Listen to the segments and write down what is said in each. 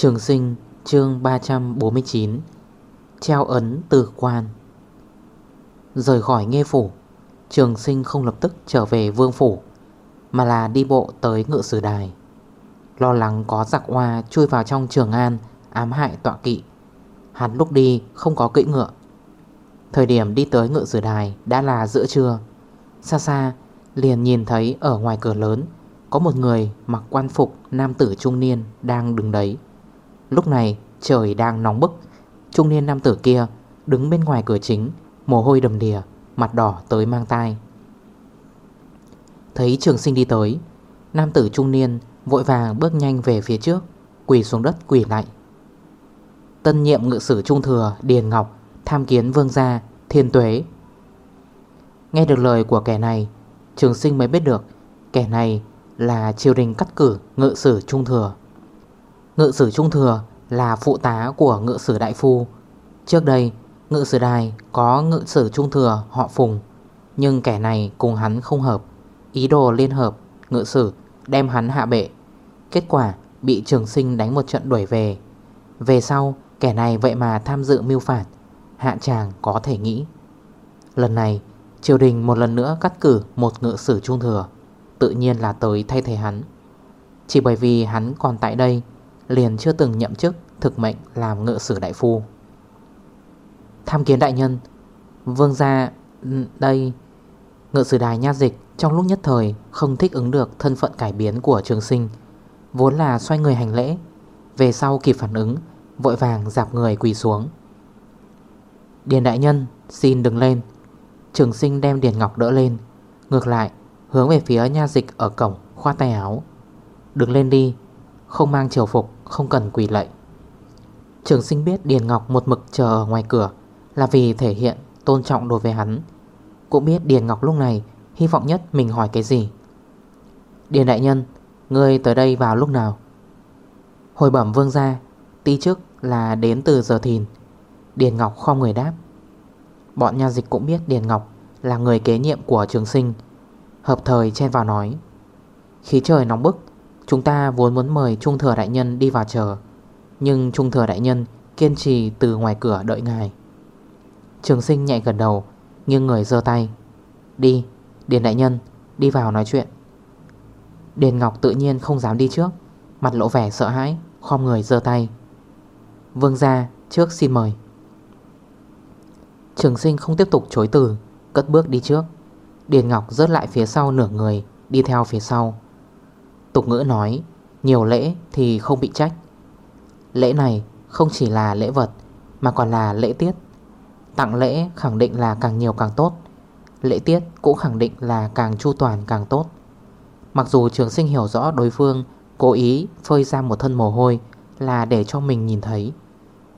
Trường sinh, chương 349 Treo ấn từ quan. Rời khỏi nghe phủ, Trường sinh không lập tức trở về vương phủ, Mà là đi bộ tới ngựa sử đài. Lo lắng có giặc hoa chui vào trong trường an, Ám hại tọa kỵ. Hắn lúc đi không có kỵ ngựa. Thời điểm đi tới ngựa sử đài Đã là giữa trưa. Xa xa, liền nhìn thấy ở ngoài cửa lớn Có một người mặc quan phục Nam tử trung niên đang đứng đấy. Lúc này, trời đang nóng bức. Trung niên nam tử kia đứng bên ngoài cửa chính, Mồ hôi đầm đìa, Mặt đỏ tới mang tai. Thấy trường sinh đi tới, Nam tử trung niên vội vàng bước nhanh về phía trước, Quỳ xuống đất quỳ lại. Tân nhiệm ngự sử trung thừa Điền Ngọc Tham kiến vương gia, Thiên tuế. Nghe được lời của kẻ này, Trường sinh mới biết được Kẻ này là triều đình cắt cử ngự sử trung thừa. Ngự sử trung thừa là phụ tá của ngự sử đại phu. Trước đây, ngự sử đài có ngự sử trung thừa họ phùng, Nhưng kẻ này cùng hắn không hợp, Ý đồ liên hợp ngự sử đem hắn hạ bệ. Kết quả bị trường sinh đánh một trận đuổi về. Về sau, kẻ này vậy mà tham dự mưu phản, Hạ chàng có thể nghĩ. Lần này, triều đình một lần nữa cắt cử một ngự sử trung thừa, Tự nhiên là tới thay thế hắn. Chỉ bởi vì hắn còn tại đây Liền chưa từng nhậm chức Thực mệnh làm ngự sử đại phu. Tham kiến đại nhân, Vương gia ừ, đây, Ngự sử đài nha dịch Trong lúc nhất thời không thích ứng được Thân phận cải biến của trường sinh, Vốn là xoay người hành lễ, Về sau kịp phản ứng, Vội vàng dạp người quỳ xuống. Điền đại nhân, xin đứng lên. Trường sinh đem Điền Ngọc đỡ lên, Ngược lại, hướng về phía nha dịch ở cổng khoa tay áo. Đứng lên đi, Không mang triều phục. Không cần quỳ lạy. Trường sinh biết Điền Ngọc một mực chờ ở ngoài cửa Là vì thể hiện tôn trọng đối với hắn. Cũng biết Điền Ngọc lúc này Hy vọng nhất mình hỏi cái gì. Điền đại nhân, Ngươi tới đây vào lúc nào? Hồi bẩm vương ra Ti trước là đến từ giờ thìn. Điền Ngọc không người đáp. Bọn nha dịch cũng biết Điền Ngọc Là người kế nhiệm của trường sinh, Hợp thời chen vào nói. Khí trời nóng bức Chúng ta vốn muốn mời Trung Thừa Đại Nhân đi vào chờ. Nhưng Trung Thừa Đại Nhân kiên trì từ ngoài cửa đợi ngài. Trường sinh nhạy gần đầu Nghiêng người dơ tay. Đi, Điền Đại Nhân Đi vào nói chuyện. Điền Ngọc tự nhiên không dám đi trước Mặt lộ vẻ sợ hãi Khom người dơ tay. Vương ra trước xin mời. Trường sinh không tiếp tục chối từ Cất bước đi trước. Điền Ngọc rớt lại phía sau nửa người Đi theo phía sau. Tục ngữ nói, Nhiều lễ thì không bị trách. Lễ này không chỉ là lễ vật, Mà còn là lễ tiết. Tặng lễ khẳng định là càng nhiều càng tốt. Lễ tiết cũng khẳng định là càng chu toàn càng tốt. Mặc dù trường sinh hiểu rõ đối phương Cố ý phơi ra một thân mồ hôi Là để cho mình nhìn thấy,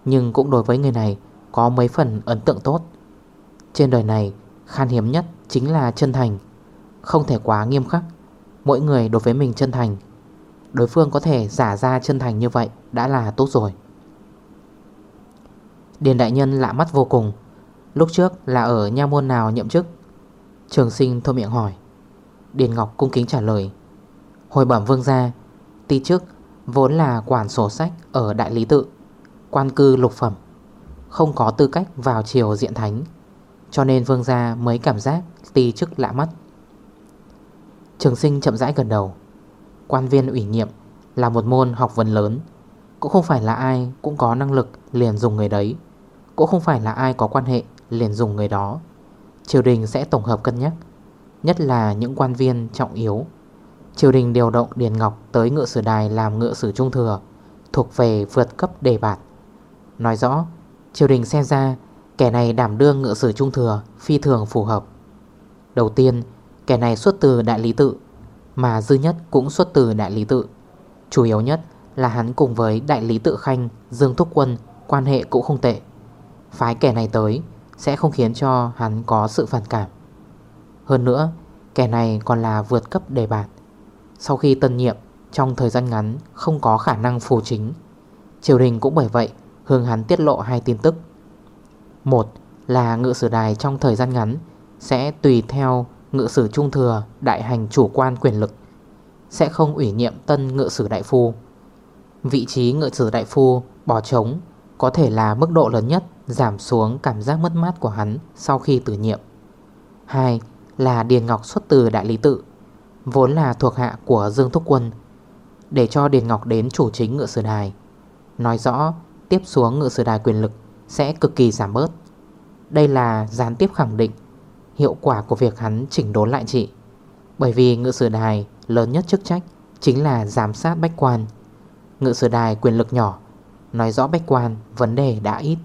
Nhưng cũng đối với người này Có mấy phần ấn tượng tốt. Trên đời này khan hiếm nhất Chính là chân thành, Không thể quá nghiêm khắc. Mỗi người đối với mình chân thành. Đối phương có thể giả ra chân thành như vậy Đã là tốt rồi. Điền đại nhân lạ mắt vô cùng. Lúc trước là ở nha môn nào nhậm chức? Trường sinh thô miệng hỏi. Điền Ngọc cung kính trả lời. Hồi bẩm vương gia Tí trước vốn là quản sổ sách Ở đại lý tự, Quan cư lục phẩm, Không có tư cách vào triều diện thánh, Cho nên vương gia mới cảm giác Tí chức lạ mắt. Trường sinh chậm rãi gần đầu. Quan viên ủy nhiệm là một môn học vấn lớn. Cũng không phải là ai cũng có năng lực liền dùng người đấy. Cũng không phải là ai có quan hệ liền dùng người đó. Triều đình sẽ tổng hợp cân nhắc, Nhất là những quan viên trọng yếu. Triều đình điều động Điền Ngọc tới ngựa sử đài làm ngựa sử trung thừa, Thuộc về vượt cấp đề bạt. Nói rõ, Triều đình xem ra Kẻ này đảm đương ngựa sử trung thừa Phi thường phù hợp. Đầu tiên Kẻ này xuất từ đại lý tự, Mà dư nhất cũng xuất từ đại lý tự. Chủ yếu nhất là hắn cùng với đại lý tự khanh, Dương Thúc Quân quan hệ cũng không tệ. Phái kẻ này tới sẽ không khiến cho hắn có sự phản cảm. Hơn nữa, kẻ này còn là vượt cấp đề bạt. Sau khi tân nhiệm, trong thời gian ngắn không có khả năng phù chính. Triều đình cũng bởi vậy hướng hắn tiết lộ hai tin tức. Một là ngự sử đài trong thời gian ngắn Sẽ tùy theo ngự sử trung thừa, đại hành chủ quan quyền lực, Sẽ không ủy nhiệm tân ngự sử đại phu. Vị trí ngự sử đại phu bỏ trống, Có thể là mức độ lớn nhất, Giảm xuống cảm giác mất mát của hắn Sau khi tử nhiệm Hai là Điền Ngọc xuất từ đại lý tự, Vốn là thuộc hạ của Dương Thúc Quân, Để cho Điền Ngọc đến chủ chính ngựa sử đài, Nói rõ tiếp xuống ngựa sử đài quyền lực Sẽ cực kỳ giảm bớt. Đây là gián tiếp khẳng định Hiệu quả của việc hắn chỉnh đốn lại chị. Bởi vì ngự sử đài lớn nhất chức trách Chính là giám sát bách quan. Ngự sử đài quyền lực nhỏ, Nói rõ bách quan vấn đề đã ít.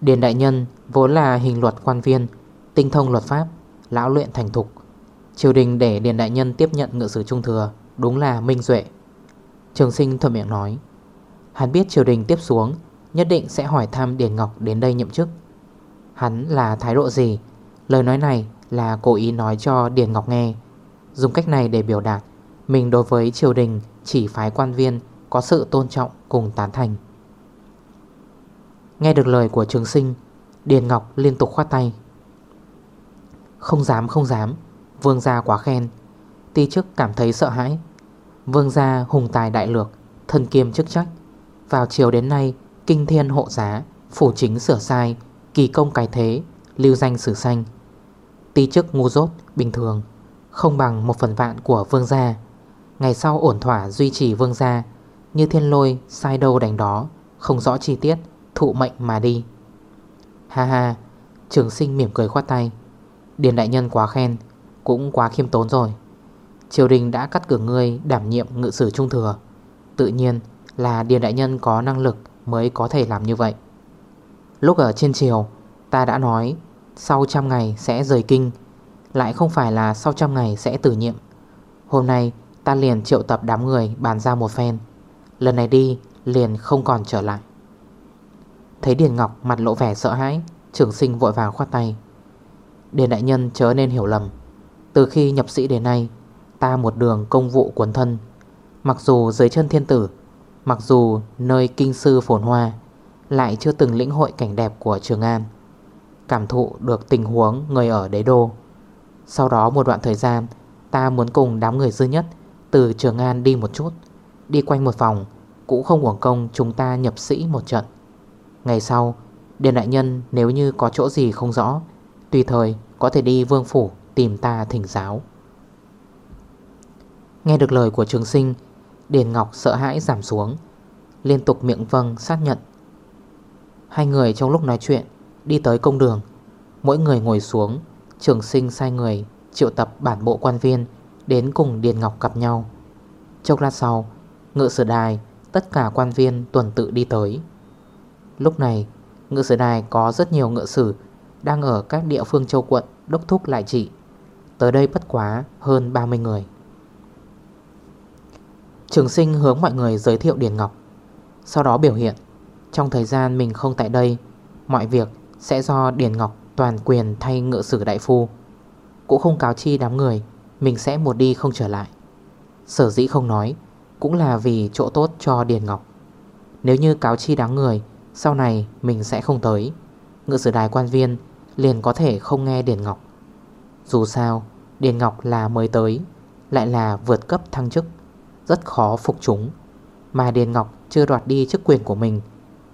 Điền đại nhân vốn là hình luật quan viên, Tinh thông luật pháp, Lão luyện thành thục. Triều đình để Điền đại nhân tiếp nhận ngự sử trung thừa Đúng là minh duệ. Trường sinh thuận miệng nói, Hắn biết triều đình tiếp xuống, Nhất định sẽ hỏi thăm Điền Ngọc đến đây nhậm chức. Hắn là thái độ gì? Lời nói này là cố ý nói cho Điền Ngọc nghe. Dùng cách này để biểu đạt, Mình đối với triều đình chỉ phái quan viên Có sự tôn trọng cùng tán thành. Nghe được lời của trường sinh, Điền Ngọc liên tục khoát tay. Không dám không dám, Vương gia quá khen. Ti chức cảm thấy sợ hãi. Vương gia hùng tài đại lược, Thân kiêm chức trách. Vào chiều đến nay, Kinh thiên hộ giá, Phủ chính sửa sai Kỳ công cái thế, Lưu danh sử sanh. Tí chức ngu dốt, bình thường, Không bằng một phần vạn của vương gia. Ngày sau ổn thỏa duy trì vương gia, Như thiên lôi sai đâu đánh đó, Không rõ chi tiết, Thụ mệnh mà đi. Ha ha, Trường sinh mỉm cười khoát tay. Điền đại nhân quá khen, Cũng quá khiêm tốn rồi. Triều đình đã cắt cử ngươi đảm nhiệm ngự sử trung thừa. Tự nhiên là Điền đại nhân có năng lực Mới có thể làm như vậy. Lúc ở trên triều, Ta đã nói, Sau trăm ngày sẽ rời kinh, Lại không phải là sau trăm ngày sẽ tử nhiệm. Hôm nay, ta liền triệu tập đám người Bàn ra một phen. Lần này đi, liền không còn trở lại. Thấy Điền Ngọc mặt lộ vẻ sợ hãi, Trường sinh vội vàng khoát tay. Điền đại nhân chớ nên hiểu lầm. Từ khi nhập sĩ đến nay, Ta một đường công vụ quấn thân. Mặc dù dưới chân thiên tử, Mặc dù nơi kinh sư phồn hoa lại chưa từng lĩnh hội cảnh đẹp của Trường An. Cảm thụ được tình huống người ở đế đô. Sau đó một đoạn thời gian, Ta muốn cùng đám người dư nhất Từ Trường An đi một chút. Đi quanh một vòng Cũng không uổng công chúng ta nhập sĩ một trận. Ngày sau, Điền đại nhân nếu như có chỗ gì không rõ, Tùy thời có thể đi vương phủ Tìm ta thỉnh giáo. Nghe được lời của trường sinh, Điền Ngọc sợ hãi giảm xuống, Liên tục miệng vâng xác nhận Hai người trong lúc nói chuyện Đi tới công đường. Mỗi người ngồi xuống, Trường sinh sai người triệu tập bản bộ quan viên Đến cùng Điền Ngọc gặp nhau. Chốc lát sau, Ngự sử đài, Tất cả quan viên tuần tự đi tới. Lúc này, ngự sử đài có rất nhiều ngự sử Đang ở các địa phương châu quận Đốc thúc lại trị. Tới đây bất quá hơn 30 người. Trường sinh hướng mọi người giới thiệu Điền Ngọc, Sau đó biểu hiện. Trong thời gian mình không tại đây, Mọi việc sẽ do Điền Ngọc toàn quyền thay ngự sử đại phu. Cũng không cáo chi đám người, Mình sẽ một đi không trở lại. Sở dĩ không nói, Cũng là vì chỗ tốt cho Điền Ngọc. Nếu như cáo chi đám người, Sau này mình sẽ không tới. Ngự sử đài quan viên Liền có thể không nghe Điền Ngọc. Dù sao, Điền Ngọc là mới tới, Lại là vượt cấp thăng chức, Rất khó phục chúng. Mà Điền Ngọc chưa đoạt đi chức quyền của mình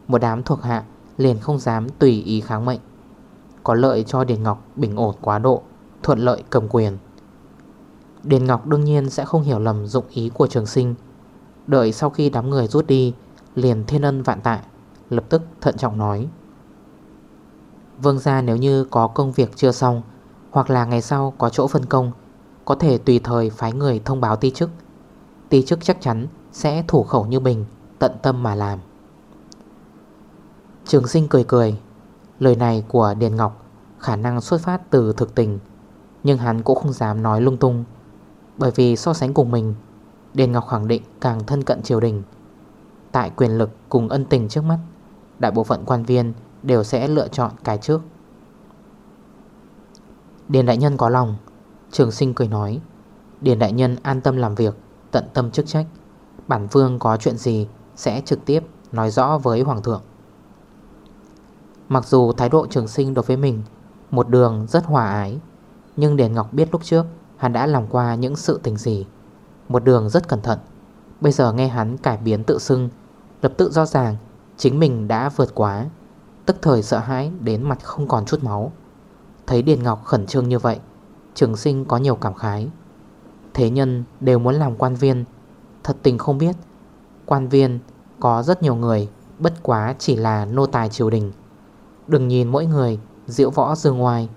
một đám thuộc hạ liền không dám tùy ý kháng mệnh. Có lợi cho Điền Ngọc bình ổn quá độ, Thuận lợi cầm quyền. Điền Ngọc đương nhiên sẽ không hiểu lầm dụng ý của trường sinh. Đợi sau khi đám người rút đi, Liền thiên ân vạn tạ Lập tức thận trọng nói. Vương gia nếu như có công việc chưa xong, Hoặc là ngày sau có chỗ phân công, Có thể tùy thời phái người thông báo ti chức. Ti chức chắc chắn sẽ thủ khẩu như bình Tận tâm mà làm. Trường sinh cười cười. Lời này của Điền Ngọc Khả năng xuất phát từ thực tình, Nhưng hắn cũng không dám nói lung tung. Bởi vì so sánh cùng mình, Điền Ngọc khẳng định càng thân cận triều đình. Tại quyền lực cùng ân tình trước mắt, Đại bộ phận quan viên đều sẽ lựa chọn cái trước. Điền đại nhân có lòng, Trường sinh cười nói. Điền đại nhân an tâm làm việc, Tận tâm chức trách. Bản vương có chuyện gì sẽ trực tiếp nói rõ với hoàng thượng. Mặc dù thái độ trường sinh đối với mình Một đường rất hòa ái, Nhưng Điền Ngọc biết lúc trước Hắn đã làm qua những sự tình gì. Một đường rất cẩn thận. Bây giờ nghe hắn cải biến tự xưng, Lập tự rõ ràng Chính mình đã vượt quá, Tức thời sợ hãi đến mặt không còn chút máu. Thấy Điền Ngọc khẩn trương như vậy, Trường sinh có nhiều cảm khái. Thế nhân đều muốn làm quan viên, Thật tình không biết. Quan viên có rất nhiều người, Bất quá chỉ là nô tài triều đình. Đừng nhìn mỗi người, diễu võ dương ngoài.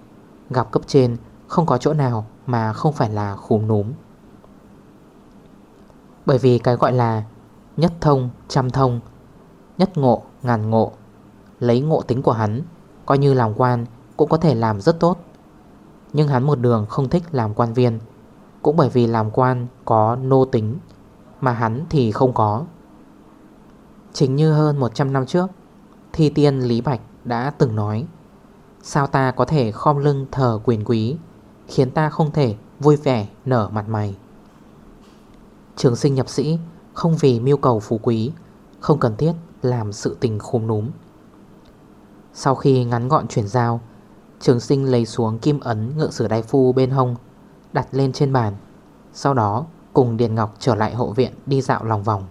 Gặp cấp trên, không có chỗ nào Mà không phải là khúm núm. Bởi vì cái gọi là Nhất thông, trăm thông, Nhất ngộ, ngàn ngộ, Lấy ngộ tính của hắn, Coi như làm quan cũng có thể làm rất tốt. Nhưng hắn một đường không thích làm quan viên, Cũng bởi vì làm quan có nô tính, Mà hắn thì không có. Chính như hơn 100 năm trước, Thi tiên Lý Bạch đã từng nói. Sao ta có thể khom lưng thờ quyền quý, Khiến ta không thể vui vẻ nở mặt mày? Trường sinh nhập sĩ, Không vì mưu cầu phú quý, Không cần thiết làm sự tình khôn núm. Sau khi ngắn gọn chuyển giao, Trường sinh lấy xuống kim ấn ngựa sử đai phu bên hông, Đặt lên trên bàn. Sau đó, cùng Điền Ngọc trở lại hộ viện đi dạo lòng vòng.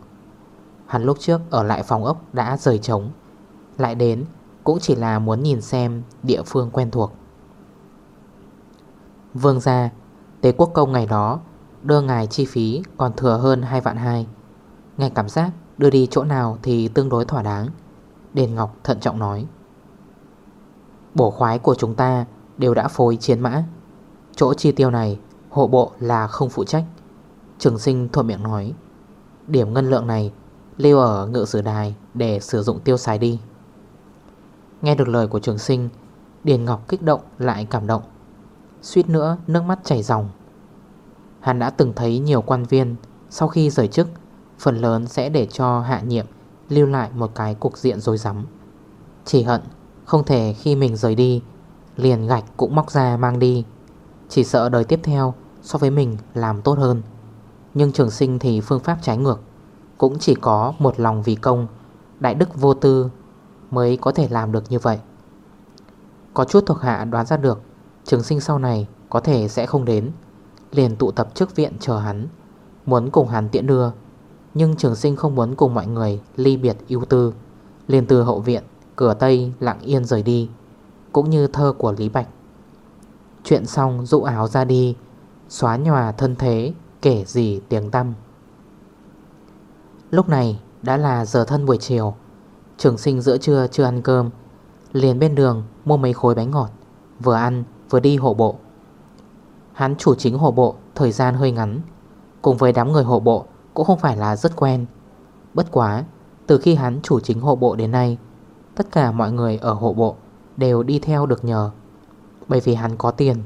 Hắn lúc trước ở lại phòng ốc đã rời trống, Lại đến cũng chỉ là muốn nhìn xem địa phương quen thuộc. Vương gia, Tế quốc công ngày đó Đưa ngài chi phí còn thừa hơn 2 vạn 2 Ngài cảm giác đưa đi chỗ nào thì tương đối thỏa đáng, Đền Ngọc thận trọng nói. Bổ khoái của chúng ta đều đã phối chiến mã. Chỗ chi tiêu này, hộ bộ là không phụ trách. Trường sinh thuộc miệng nói. Điểm ngân lượng này lưu ở ngự sử đài để sử dụng tiêu xài đi. Nghe được lời của trường sinh, Điền Ngọc kích động lại cảm động. Suýt nữa nước mắt chảy ròng. Hắn đã từng thấy nhiều quan viên, Sau khi rời chức, Phần lớn sẽ để cho hạ nhiệm Lưu lại một cái cục diện dối rắm. Chỉ hận, không thể khi mình rời đi, Liền gạch cũng móc ra mang đi. Chỉ sợ đời tiếp theo So với mình làm tốt hơn. Nhưng trường sinh thì phương pháp trái ngược, Cũng chỉ có một lòng vì công, Đại đức vô tư Mới có thể làm được như vậy. Có chút thuộc hạ đoán ra được, Trường sinh sau này có thể sẽ không đến. Liền tụ tập trước viện chờ hắn, Muốn cùng hắn tiễn đưa. Nhưng trường sinh không muốn cùng mọi người ly biệt ưu tư. Liền từ hậu viện, Cửa Tây lặng yên rời đi, Cũng như thơ của Lý Bạch. Chuyện xong dụ áo ra đi, Xóa nhòa thân thế, Kể gì tiếng tâm Lúc này đã là giờ thân buổi chiều. Trường sinh giữa trưa chưa ăn cơm, Liền bên đường mua mấy khối bánh ngọt, Vừa ăn vừa đi hộ bộ. Hắn chủ chính hộ bộ Thời gian hơi ngắn, Cùng với đám người hộ bộ Cũng không phải là rất quen. Bất quá, Từ khi hắn chủ chính hộ bộ đến nay, Tất cả mọi người ở hộ bộ Đều đi theo được nhờ. Bởi vì hắn có tiền,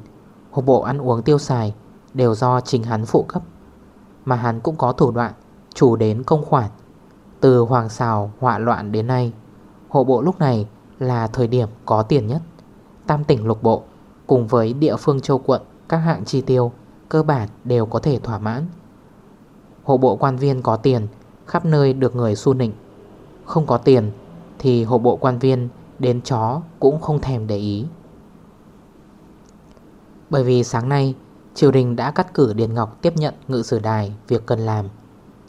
Hộ bộ ăn uống tiêu xài Đều do chính hắn phụ cấp, Mà hắn cũng có thủ đoạn Chủ đến công khoản. Từ hoàng xào họa loạn đến nay, Hộ bộ lúc này là thời điểm có tiền nhất. Tam tỉnh lục bộ, Cùng với địa phương châu quận, Các hạng chi tiêu, Cơ bản đều có thể thỏa mãn. Hộ bộ quan viên có tiền, Khắp nơi được người xu nịnh. Không có tiền, Thì hộ bộ quan viên đến chó cũng không thèm để ý. Bởi vì sáng nay, Triều đình đã cắt cử Điền Ngọc tiếp nhận ngự sử đài việc cần làm.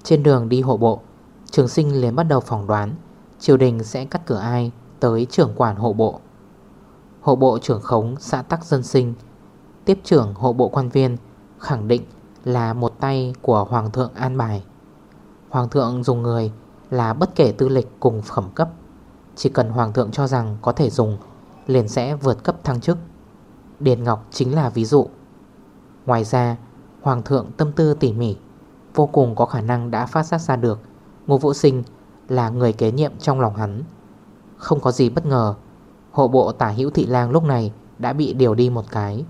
Trên đường đi hộ bộ Trường sinh liền bắt đầu phỏng đoán, Triều đình sẽ cắt cửa ai tới trưởng quản hộ bộ. Hộ bộ trưởng khống xã tắc dân sinh, Tiếp trưởng hộ bộ quan viên, khẳng định là một tay của Hoàng thượng an bài. Hoàng thượng dùng người là bất kể tư lịch cùng phẩm cấp. Chỉ cần Hoàng thượng cho rằng có thể dùng, Liền sẽ vượt cấp thăng chức. Điền Ngọc chính là ví dụ. Ngoài ra, Hoàng thượng tâm tư tỉ mỉ, Vô cùng có khả năng đã phát giác ra được Ngô Vũ Sinh là người kế nhiệm trong lòng hắn. Không có gì bất ngờ, Hộ bộ tả hữu thị lang lúc này đã bị điều đi một cái,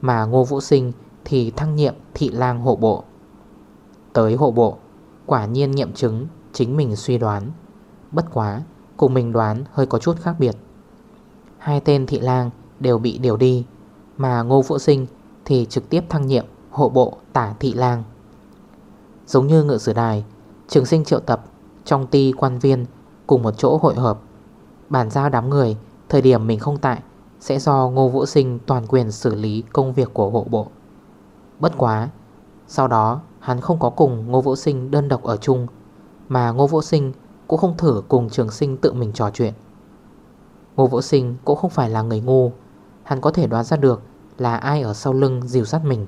Mà Ngô Vũ Sinh thì thăng nhiệm thị lang hộ bộ. Tới hộ bộ, Quả nhiên nghiệm chứng chính mình suy đoán. Bất quá, Cùng mình đoán hơi có chút khác biệt. Hai tên thị lang đều bị điều đi, Mà Ngô Vũ Sinh thì trực tiếp thăng nhiệm hộ bộ tả thị lang. Giống như ngựa sử đài Trường sinh triệu tập trong ti quan viên cùng một chỗ hội hợp Bản giao đám người, Thời điểm mình không tại, Sẽ do Ngô Vũ Sinh toàn quyền xử lý công việc của hộ bộ. Bất quá, Sau đó, hắn không có cùng Ngô Vũ Sinh đơn độc ở chung, Mà Ngô Vũ Sinh cũng không thử cùng trường sinh tự mình trò chuyện. Ngô Vũ Sinh cũng không phải là người ngu, Hắn có thể đoán ra được là ai ở sau lưng dìu sát mình.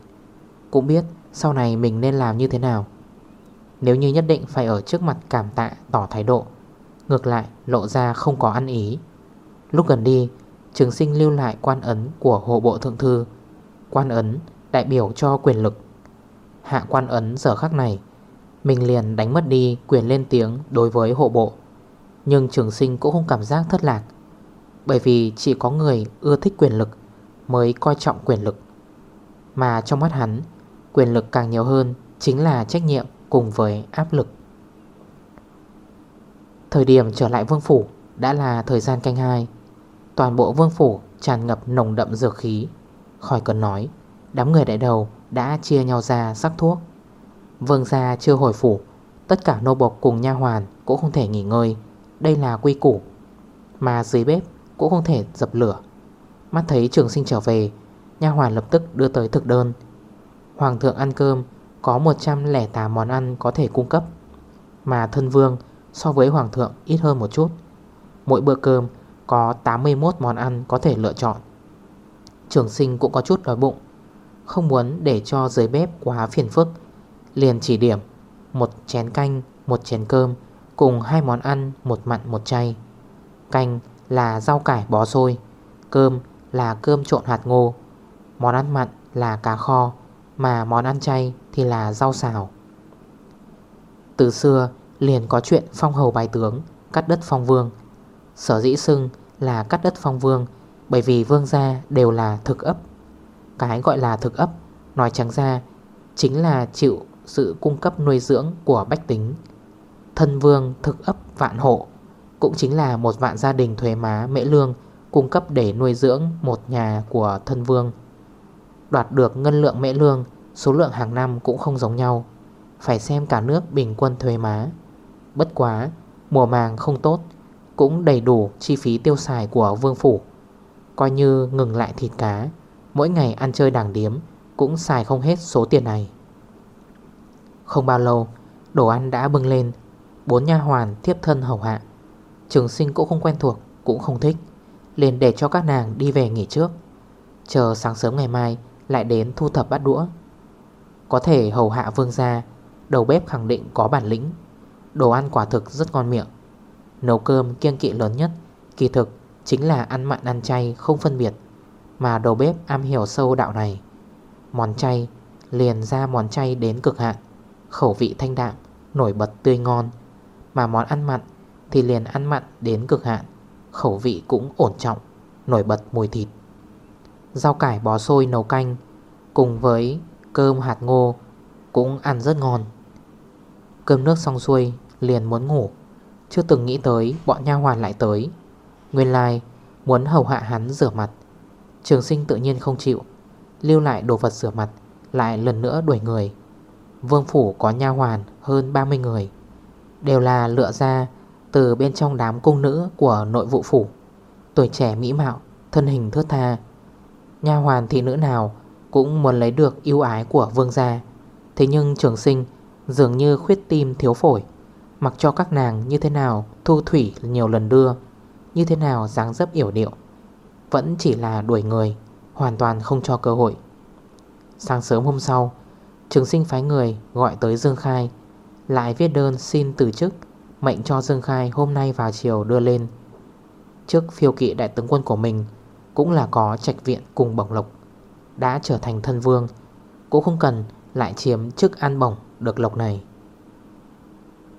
Cũng biết sau này mình nên làm như thế nào. Nếu như nhất định phải ở trước mặt cảm tạ, tỏ thái độ, Ngược lại lộ ra không có ăn ý. Lúc gần đi, Trường sinh lưu lại quan ấn của hộ bộ thượng thư. Quan ấn đại biểu cho quyền lực. Hạ quan ấn giờ khắc này, Mình liền đánh mất đi quyền lên tiếng đối với hộ bộ. Nhưng trường sinh cũng không cảm giác thất lạc, Bởi vì chỉ có người ưa thích quyền lực Mới coi trọng quyền lực. Mà trong mắt hắn, Quyền lực càng nhiều hơn Chính là trách nhiệm cùng với áp lực. Thời điểm trở lại vương phủ Đã là thời gian canh hai. Toàn bộ vương phủ tràn ngập nồng đậm dược khí. Khỏi cần nói, Đám người đại đầu đã chia nhau ra sắc thuốc. Vương gia chưa hồi phủ, Tất cả nô bộc cùng nha hoàn Cũng không thể nghỉ ngơi. Đây là quy củ. Mà dưới bếp cũng không thể dập lửa. Mắt thấy trường sinh trở về, Nha hoàn lập tức đưa tới thực đơn. Hoàng thượng ăn cơm có 108 món ăn có thể cung cấp Mà thân vương so với hoàng thượng ít hơn một chút. Mỗi bữa cơm có 81 món ăn có thể lựa chọn. Trường sinh cũng có chút đói bụng Không muốn để cho dưới bếp quá phiền phức. Liền chỉ điểm Một chén canh, một chén cơm Cùng hai món ăn, một mặn một chay. Canh là rau cải bó xôi Cơm là cơm trộn hạt ngô Món ăn mặn là cá kho. Mà món ăn chay thì là rau xào. Từ xưa, liền có chuyện phong hầu bài tướng, Cắt đất phong vương. Sở dĩ xưng là cắt đất phong vương, Bởi vì vương gia đều là thực ấp. Cái gọi là thực ấp, Nói trắng ra, Chính là chịu sự cung cấp nuôi dưỡng của bách tính. Thân vương thực ấp vạn hộ, Cũng chính là một vạn gia đình thuế má mễ lương Cung cấp để nuôi dưỡng một nhà của thân vương. Đoạt được ngân lượng mễ lương, Số lượng hàng năm cũng không giống nhau. Phải xem cả nước bình quân thuế má. Bất quá, Mùa màng không tốt, Cũng đầy đủ chi phí tiêu xài của vương phủ. Coi như ngừng lại thịt cá, Mỗi ngày ăn chơi đảng điếm Cũng xài không hết số tiền này. Không bao lâu, Đồ ăn đã bưng lên. Bốn nha hoàn tiếp thân hầu hạ. Trường sinh cũng không quen thuộc, Cũng không thích, liền để cho các nàng đi về nghỉ trước. Chờ sáng sớm ngày mai lại đến thu thập bát đũa. Có thể hầu hạ vương gia, Đầu bếp khẳng định có bản lĩnh. Đồ ăn quả thực rất ngon miệng. Nấu cơm kiêng kỵ lớn nhất, Kỳ thực, chính là ăn mặn ăn chay không phân biệt. Mà đầu bếp am hiểu sâu đạo này. Món chay, liền ra món chay đến cực hạn. Khẩu vị thanh đạm, Nổi bật tươi ngon. Mà món ăn mặn thì liền ăn mặn đến cực hạn. Khẩu vị cũng ổn trọng, Nổi bật mùi thịt. Rau cải bò xôi nấu canh, Cùng với cơm hạt ngô Cũng ăn rất ngon. Cơm nước xong xuôi liền muốn ngủ. Chưa từng nghĩ tới bọn nha hoàn lại tới. Nguyên lai muốn hầu hạ hắn rửa mặt. Trường sinh tự nhiên không chịu, Lưu lại đồ vật rửa mặt, Lại lần nữa đuổi người. Vương phủ có nha hoàn hơn 30 người, Đều là lựa ra Từ bên trong đám cung nữ của nội vụ phủ. Tuổi trẻ mỹ mạo, Thân hình thước tha Nha hoàn thị nữ nào Cũng muốn lấy được yêu ái của vương gia. Thế nhưng trường sinh Dường như khuyết tim thiếu phổi. Mặc cho các nàng như thế nào Thu thủy nhiều lần đưa, Như thế nào dáng dấp yểu điệu, Vẫn chỉ là đuổi người, Hoàn toàn không cho cơ hội. Sáng sớm hôm sau, Trường sinh phái người gọi tới Dương Khai, Lại viết đơn xin từ chức, Mệnh cho Dương Khai hôm nay vào chiều đưa lên. Trước phiêu kỵ đại tướng quân của mình cũng là có trạch viện cùng bổng lộc, Đã trở thành thân vương, Cũng không cần lại chiếm chức an bổng được lộc này.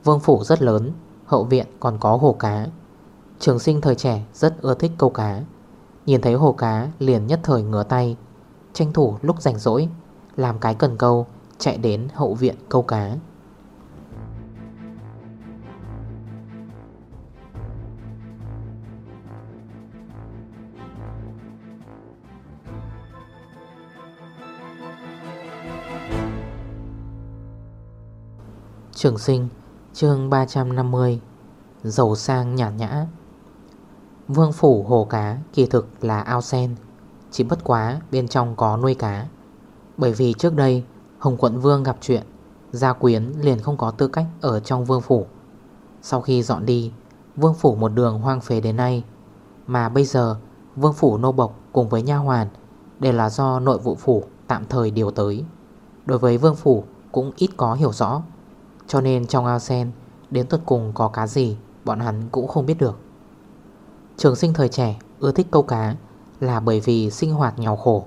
Vương phủ rất lớn, Hậu viện còn có hồ cá. Trường sinh thời trẻ rất ưa thích câu cá. Nhìn thấy hồ cá liền nhất thời ngửa tay, Tranh thủ lúc rảnh rỗi, Làm cái cần câu, Chạy đến hậu viện câu cá. Trường sinh, chương 350 Dầu sang nhả nhã. Vương phủ hồ cá kỳ thực là ao sen, Chỉ bất quá bên trong có nuôi cá. Bởi vì trước đây, Hồng quận vương gặp chuyện, Gia quyến liền không có tư cách ở trong vương phủ. Sau khi dọn đi, Vương phủ một đường hoang phế đến nay, Mà bây giờ Vương phủ nô bộc cùng với nha hoàn Đều là do nội vụ phủ tạm thời điều tới. Đối với vương phủ cũng ít có hiểu rõ. Cho nên trong ao sen Đến tuần cùng có cá gì, Bọn hắn cũng không biết được. Trường sinh thời trẻ ưa thích câu cá Là bởi vì sinh hoạt nghèo khổ.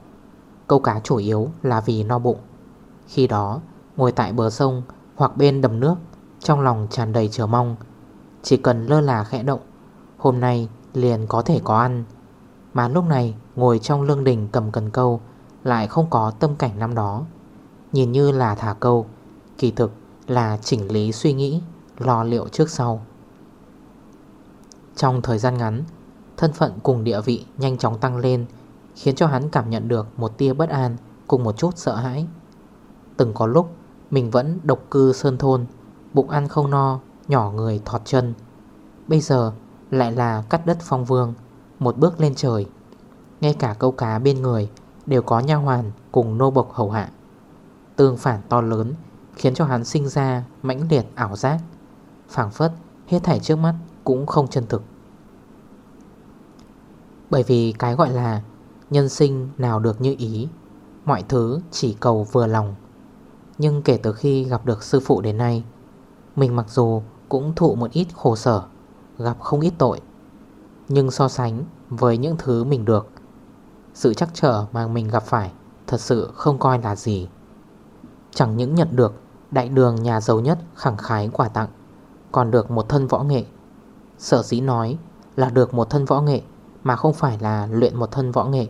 Câu cá chủ yếu là vì no bụng. Khi đó, ngồi tại bờ sông Hoặc bên đầm nước, Trong lòng tràn đầy chờ mong. Chỉ cần lơ là khẽ động, Hôm nay liền có thể có ăn. Mà lúc này ngồi trong lương đình cầm cần câu Lại không có tâm cảnh năm đó. Nhìn như là thả câu, Kỳ thực là chỉnh lý suy nghĩ, Lo liệu trước sau. Trong thời gian ngắn, Thân phận cùng địa vị nhanh chóng tăng lên, Khiến cho hắn cảm nhận được một tia bất an Cùng một chút sợ hãi. Từng có lúc, Mình vẫn độc cư sơn thôn, Bụng ăn không no, Nhỏ người thọt chân. Bây giờ lại là cắt đất phong vương, Một bước lên trời. Ngay cả câu cá bên người Đều có nha hoàn cùng nô bộc hầu hạ. Tương phản to lớn Khiến cho hắn sinh ra mãnh liệt ảo giác. Phản phất hết thảy trước mắt cũng không chân thực. Bởi vì cái gọi là Nhân sinh nào được như ý, Mọi thứ chỉ cầu vừa lòng. Nhưng kể từ khi gặp được sư phụ đến nay, Mình mặc dù cũng thụ một ít khổ sở, Gặp không ít tội, Nhưng so sánh với những thứ mình được, Sự chắc trở mà mình gặp phải Thật sự không coi là gì. Chẳng những nhận được Đại đường nhà giàu nhất khẳng khái quả tặng, Còn được một thân võ nghệ. Sở dĩ nói là được một thân võ nghệ Mà không phải là luyện một thân võ nghệ,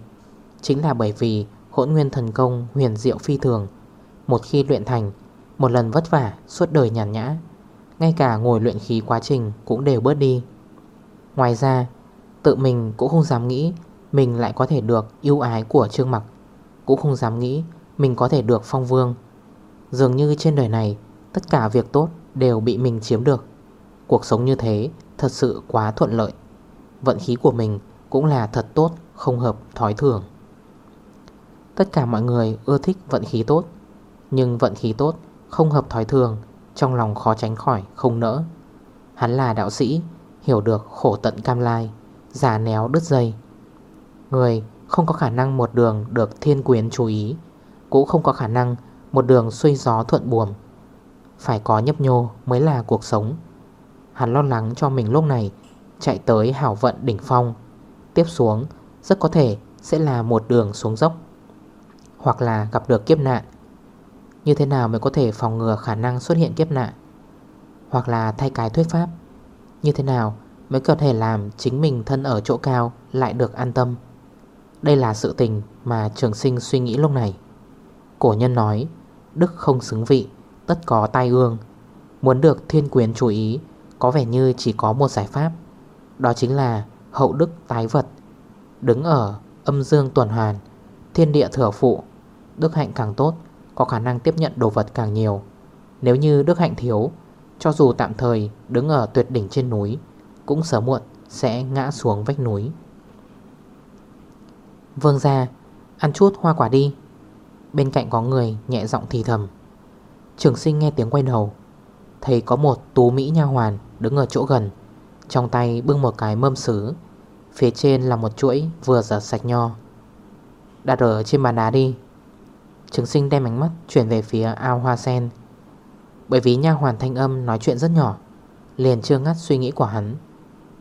Chính là bởi vì hỗn nguyên thần công huyền diệu phi thường. Một khi luyện thành, Một lần vất vả suốt đời nhàn nhã, Ngay cả ngồi luyện khí quá trình cũng đều bớt đi. Ngoài ra, Tự mình cũng không dám nghĩ Mình lại có thể được yêu ái của Trương Mặc, Cũng không dám nghĩ Mình có thể được phong vương. Dường như trên đời này, Tất cả việc tốt đều bị mình chiếm được. Cuộc sống như thế Thật sự quá thuận lợi. Vận khí của mình cũng là thật tốt, Không hợp thói thường. Tất cả mọi người ưa thích vận khí tốt, Nhưng vận khí tốt Không hợp thói thường Trong lòng khó tránh khỏi không nỡ. Hắn là đạo sĩ, Hiểu được khổ tận cam lai Giả néo đứt dây. Người không có khả năng một đường được thiên quyến chú ý, Cũng không có khả năng một đường xuôi gió thuận buồm. Phải có nhấp nhô mới là cuộc sống. Hắn lo lắng cho mình lúc này, Chạy tới hảo vận đỉnh phong. Tiếp xuống, Rất có thể sẽ là một đường xuống dốc, Hoặc là gặp được kiếp nạn. Như thế nào mới có thể phòng ngừa khả năng xuất hiện kiếp nạn? Hoặc là thay cái thuyết pháp, Như thế nào mới có thể làm chính mình thân ở chỗ cao lại được an tâm? Đây là sự tình mà trường sinh suy nghĩ lúc này. Cổ nhân nói, Đức không xứng vị, Tất có tai ương. Muốn được thiên quyền chú ý, Có vẻ như chỉ có một giải pháp, Đó chính là hậu đức tái vật. Đứng ở âm dương tuần hoàn, Thiên địa thừa phụ, Đức hạnh càng tốt, Có khả năng tiếp nhận đồ vật càng nhiều. Nếu như đức hạnh thiếu, Cho dù tạm thời đứng ở tuyệt đỉnh trên núi, Cũng sớm muộn sẽ ngã xuống vách núi. Vương ra Ăn chút hoa quả đi. Bên cạnh có người nhẹ giọng thì thầm. Trường sinh nghe tiếng quay đầu. Thấy có một tú Mỹ nha hoàn Đứng ở chỗ gần. Trong tay bưng một cái mâm sứ. Phía trên là một chuỗi vừa giật sạch nho. Đặt ở trên bàn đá đi. Trường sinh đem ánh mắt Chuyển về phía ao hoa sen. Bởi vì nha hoàn thanh âm nói chuyện rất nhỏ, Liền chưa ngắt suy nghĩ của hắn.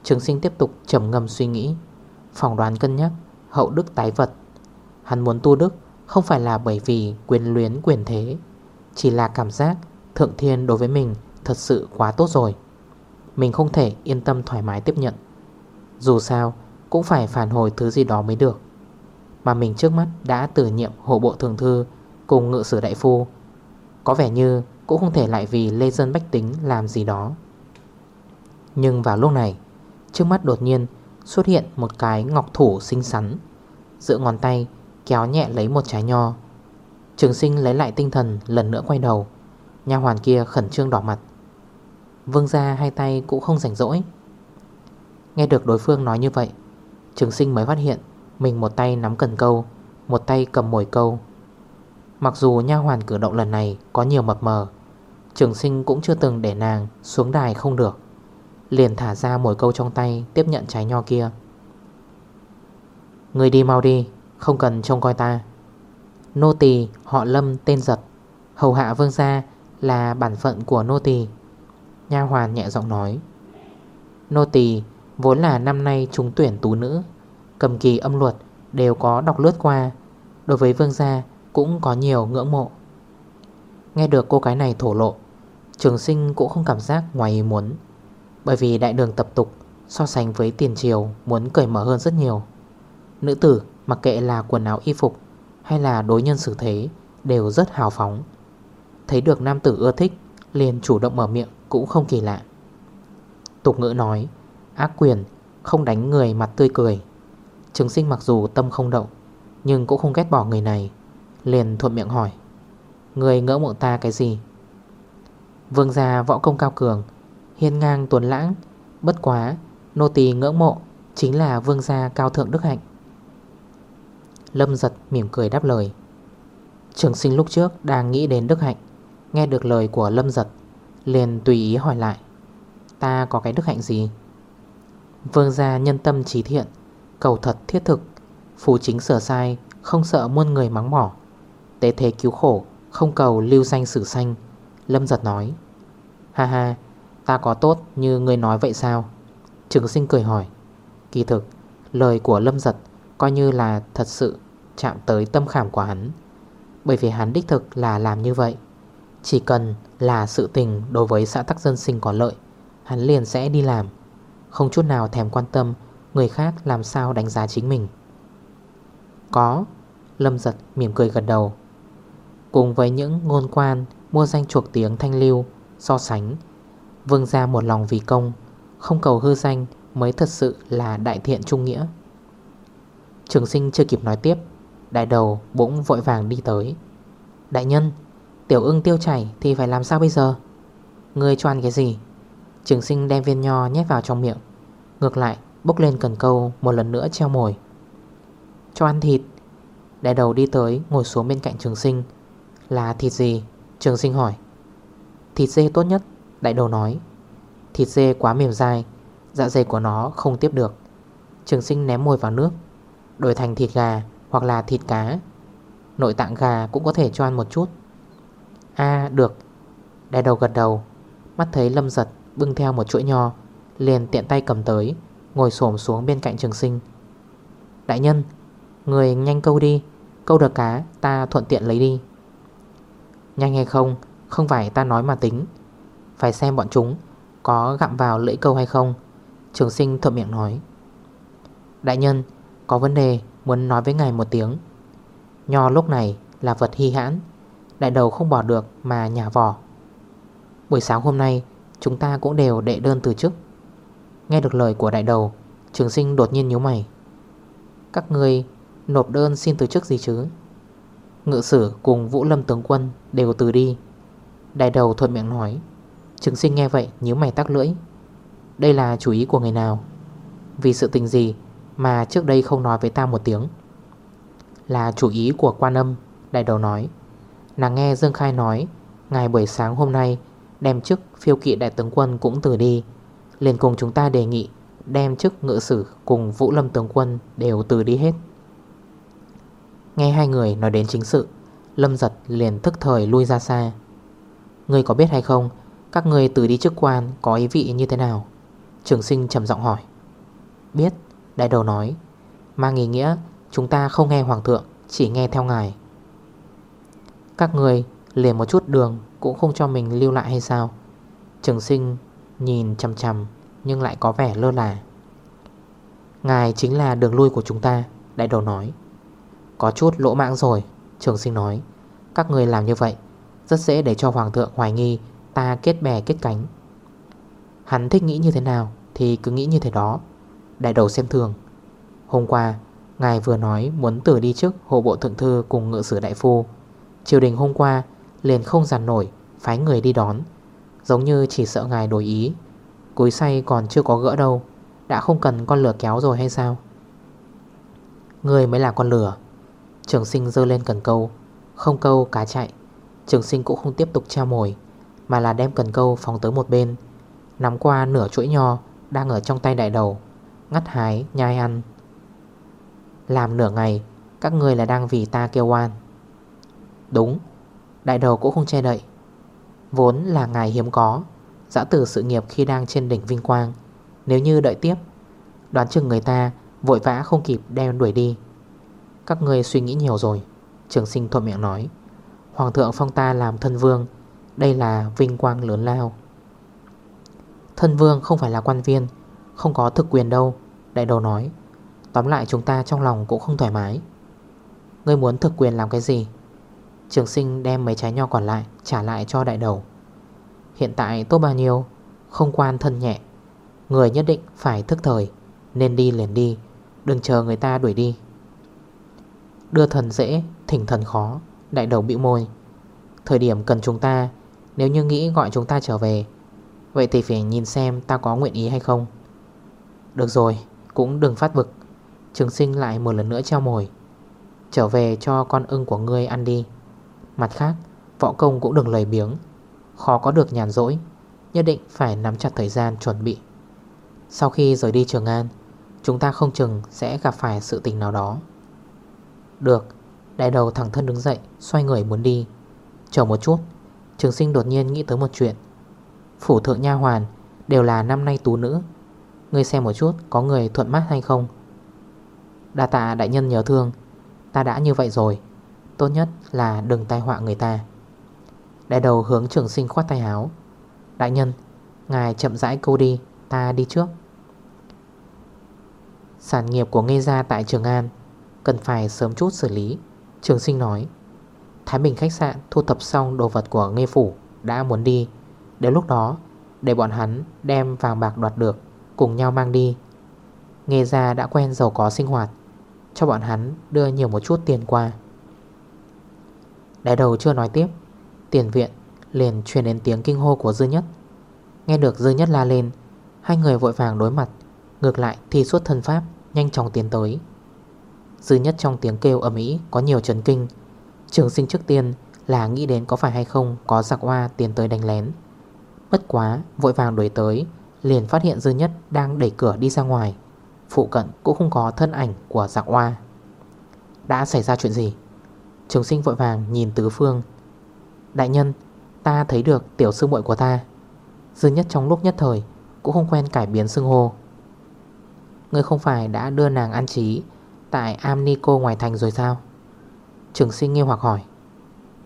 Trường sinh tiếp tục trầm ngầm suy nghĩ, Phỏng đoán cân nhắc Hậu đức tái vật. Hắn muốn tu đức không phải là bởi vì quyền luyến quyền thế, Chỉ là cảm giác Thượng thiên đối với mình Thật sự quá tốt rồi. Mình không thể yên tâm thoải mái tiếp nhận. Dù sao, cũng phải phản hồi thứ gì đó mới được. Mà mình trước mắt đã từ nhiệm hộ bộ thường thư Cùng ngự sử đại phu, Có vẻ như cũng không thể lại vì lê dân bách tính làm gì đó. Nhưng vào lúc này, Trước mắt đột nhiên xuất hiện một cái ngọc thủ xinh xắn Giữa ngón tay kéo nhẹ lấy một trái nho. Trường sinh lấy lại tinh thần, lần nữa quay đầu. Nha hoàn kia khẩn trương đỏ mặt. Vương ra hai tay cũng không rảnh rỗi. Nghe được đối phương nói như vậy, Trường sinh mới phát hiện Mình một tay nắm cần câu, Một tay cầm mồi câu. Mặc dù nha hoàn cử động lần này có nhiều mập mờ, Trường sinh cũng chưa từng để nàng xuống đài không được. Liền thả ra mồi câu trong tay Tiếp nhận trái nho kia. Người đi mau đi không cần trông coi ta. Nô tỳ, họ lâm tên giật. Hầu hạ vương gia là bản phận của nô tỳ. Nha hoàn nhẹ giọng nói. Nô tỳ, vốn là năm nay trúng tuyển tú nữ, Cầm kỳ âm luật đều có đọc lướt qua, Đối với vương gia cũng có nhiều ngưỡng mộ. Nghe được cô cái này thổ lộ, Trường sinh cũng không cảm giác ngoài ý muốn, Bởi vì đại đường tập tục So sánh với tiền triều muốn cởi mở hơn rất nhiều. Nữ tử mặc kệ là quần áo y phục Hay là đối nhân xử thế, Đều rất hào phóng. Thấy được nam tử ưa thích, Liền chủ động mở miệng cũng không kỳ lạ. Tục ngữ nói, Ác quyền không đánh người mặt tươi cười. Trường sinh mặc dù tâm không động, Nhưng cũng không ghét bỏ người này, Liền thuận miệng hỏi, Người ngỡ mộ ta cái gì? Vương gia võ công cao cường, Hiên ngang tuấn lãng, Bất quá Nô tỳ ngưỡng mộ Chính là vương gia cao thượng đức hạnh. Lâm giật mỉm cười đáp lời. Trường sinh lúc trước đang nghĩ đến đức hạnh, Nghe được lời của Lâm giật, Liền tùy ý hỏi lại. Ta có cái đức hạnh gì? Vương gia nhân tâm trí thiện, Cầu thật thiết thực, Phú chính sửa sai, Không sợ muôn người mắng mỏ. Tế thế cứu khổ, Không cầu lưu danh sử sanh. Lâm giật nói, Ha ha, Ta có tốt như người nói vậy sao? Trường sinh cười hỏi, Kỳ thực, Lời của Lâm giật Coi như là thật sự chạm tới tâm khảm của hắn. Bởi vì hắn đích thực là làm như vậy. Chỉ cần là sự tình đối với xã tắc dân sinh có lợi, Hắn liền sẽ đi làm. Không chút nào thèm quan tâm Người khác làm sao đánh giá chính mình. Có, Lâm giật mỉm cười gật đầu. Cùng với những ngôn quan Mua danh chuộc tiếng thanh lưu, So sánh, Vương ra một lòng vì công, Không cầu hư danh mới thật sự là đại thiện trung nghĩa. Trường sinh chưa kịp nói tiếp, Đại đầu bỗng vội vàng đi tới. Đại nhân, Tiểu ưng tiêu chảy thì phải làm sao bây giờ? Người cho ăn cái gì? Trường sinh đem viên nho nhét vào trong miệng, Ngược lại bốc lên cần câu Một lần nữa treo mồi. Cho ăn thịt. Đại đầu đi tới ngồi xuống bên cạnh trường sinh. Là thịt gì? Trường sinh hỏi. Thịt dê tốt nhất, Đại đầu nói. Thịt dê quá mềm dai Dạ dày của nó không tiếp được. Trường sinh ném mồi vào nước. Đổi thành thịt gà hoặc là thịt cá. Nội tạng gà cũng có thể cho ăn một chút. À được. Đại đầu gật đầu. Mắt thấy lâm giật, bưng theo một chuỗi nho, Liền tiện tay cầm tới, Ngồi xổm xuống bên cạnh trường sinh. Đại nhân, Người nhanh câu đi. Câu được cá, ta thuận tiện lấy đi. Nhanh hay không Không phải ta nói mà tính. Phải xem bọn chúng Có gặm vào lưỡi câu hay không. Trường sinh thuận miệng nói. Đại nhân có vấn đề, muốn nói với ngài một tiếng. Nho lúc này là vật hy hãn, Đại đầu không bỏ được mà nhả vỏ. Buổi sáng hôm nay, Chúng ta cũng đều đệ đơn từ chức. Nghe được lời của đại đầu, Trường sinh đột nhiên nhíu mày. Các người nộp đơn xin từ chức gì chứ? Ngự sử cùng Vũ Lâm tướng quân Đều từ đi. Đại đầu thuận miệng nói. Trường sinh nghe vậy nhíu mày tắc lưỡi. Đây là chủ ý của người nào? Vì sự tình gì mà trước đây không nói với ta một tiếng. Là chủ ý của quan âm, Đại đầu nói. Nàng nghe Dương Khai nói, Ngày buổi sáng hôm nay, Đem chức phiêu kỵ đại tướng quân cũng từ đi. Liền cùng chúng ta đề nghị, Đem chức ngự sử cùng Vũ Lâm tướng quân Đều từ đi hết. Nghe hai người nói đến chính sự, Lâm giật liền thức thời lui ra xa. Ngươi có biết hay không, Các người từ đi chức quan có ý vị như thế nào? Trường sinh trầm giọng hỏi. Biết. Đại đầu nói, Mang ý nghĩa, chúng ta không nghe hoàng thượng, Chỉ nghe theo ngài. Các người liền một chút đường Cũng không cho mình lưu lại hay sao? Trường sinh nhìn chầm chầm Nhưng lại có vẻ lơ là. Ngài chính là đường lui của chúng ta, Đại đầu nói. Có chút lỗ mạng rồi, Trường sinh nói. Các người làm như vậy, Rất dễ để cho hoàng thượng hoài nghi Ta kết bè kết cánh. Hắn thích nghĩ như thế nào Thì cứ nghĩ như thế đó. Đại đầu xem thường. Hôm qua, Ngài vừa nói muốn tử đi trước hộ bộ thượng thư cùng ngự sử đại phu. Triều đình hôm qua liền không giàn nổi, Phái người đi đón. Giống như chỉ sợ ngài đổi ý. Cúi say còn chưa có gỡ đâu, Đã không cần con lửa kéo rồi hay sao? Người mới là con lửa. Trường sinh dơ lên cần câu, Không câu cá chạy. Trường sinh cũng không tiếp tục treo mồi, Mà là đem cần câu phóng tới một bên. Nắm qua nửa chuỗi nho Đang ở trong tay đại đầu. Ngắt hái, nhai ăn. Làm nửa ngày, Các người là đang vì ta kêu oan. Đúng, Đại đầu cũng không che đậy. Vốn là ngài hiếm có Giã từ sự nghiệp khi đang trên đỉnh vinh quang. Nếu như đợi tiếp, Đoán chừng người ta vội vã không kịp đem đuổi đi. Các người suy nghĩ nhiều rồi, Trường sinh thuận miệng nói. Hoàng thượng phong ta làm thân vương, Đây là vinh quang lớn lao. Thân vương không phải là quan viên không có thực quyền đâu, Đại đầu nói. Tóm lại chúng ta trong lòng cũng không thoải mái. Ngươi muốn thực quyền làm cái gì? Trường sinh đem mấy trái nho còn lại, Trả lại cho đại đầu. Hiện tại tốt bao nhiêu? Không quan thân nhẹ. Người nhất định phải thức thời, Nên đi liền đi. Đừng chờ người ta đuổi đi. Đưa thần dễ, Thỉnh thần khó. Đại đầu bị môi. Thời điểm cần chúng ta, Nếu như nghĩ gọi chúng ta trở về, Vậy thì phải nhìn xem ta có nguyện ý hay không. Được rồi, Cũng đừng phát vực. Trường sinh lại một lần nữa treo mồi. Trở về cho con ưng của ngươi ăn đi. Mặt khác, Võ công cũng đừng lời biếng. Khó có được nhàn rỗi, Nhất định phải nắm chặt thời gian chuẩn bị. Sau khi rời đi Trường An, Chúng ta không chừng sẽ gặp phải sự tình nào đó. Được, Đại đầu thẳng thân đứng dậy, Xoay người muốn đi. Chờ một chút, Trường sinh đột nhiên nghĩ tới một chuyện. Phủ thượng nha hoàn Đều là năm nay tú nữ Ngươi xem một chút, có người thuận mắt hay không? Đa tạ đại nhân nhớ thương. Ta đã như vậy rồi. Tốt nhất là đừng tai họa người ta. Đại đầu hướng trường sinh khoát tay áo. Đại nhân, Ngài chậm rãi câu đi, Ta đi trước. Sản nghiệp của Nghe Gia tại Trường An, Cần phải sớm chút xử lý. Trường sinh nói, Thái Bình khách sạn thu thập xong đồ vật của Nghe Phủ, Đã muốn đi. Đến lúc đó, Để bọn hắn đem vàng bạc đoạt được. Cùng nhau mang đi. Nghe ra đã quen giàu có sinh hoạt, Cho bọn hắn đưa nhiều một chút tiền qua. Đại đầu chưa nói tiếp, Tiền viện liền truyền đến tiếng kinh hô của Dư Nhất. Nghe được Dư Nhất la lên, Hai người vội vàng đối mặt, Ngược lại thi suốt thân pháp, Nhanh chóng tiến tới. Dư Nhất trong tiếng kêu ở mỹ có nhiều chấn kinh. Trường sinh trước tiên là nghĩ đến có phải hay không Có giặc hoa tiến tới đánh lén. Bất quá, vội vàng đuổi tới Liền phát hiện Dư Nhất đang đẩy cửa đi ra ngoài. Phụ cận cũng không có thân ảnh của giặc hoa Đã xảy ra chuyện gì? Trường sinh vội vàng nhìn tứ phương. Đại nhân, Ta thấy được tiểu sư muội của ta. Dư nhất trong lúc nhất thời Cũng không quen cải biến xưng hô. Ngươi không phải đã đưa nàng ăn trí Tại Am Nico ngoài thành rồi sao? Trường sinh nghi hoặc hỏi.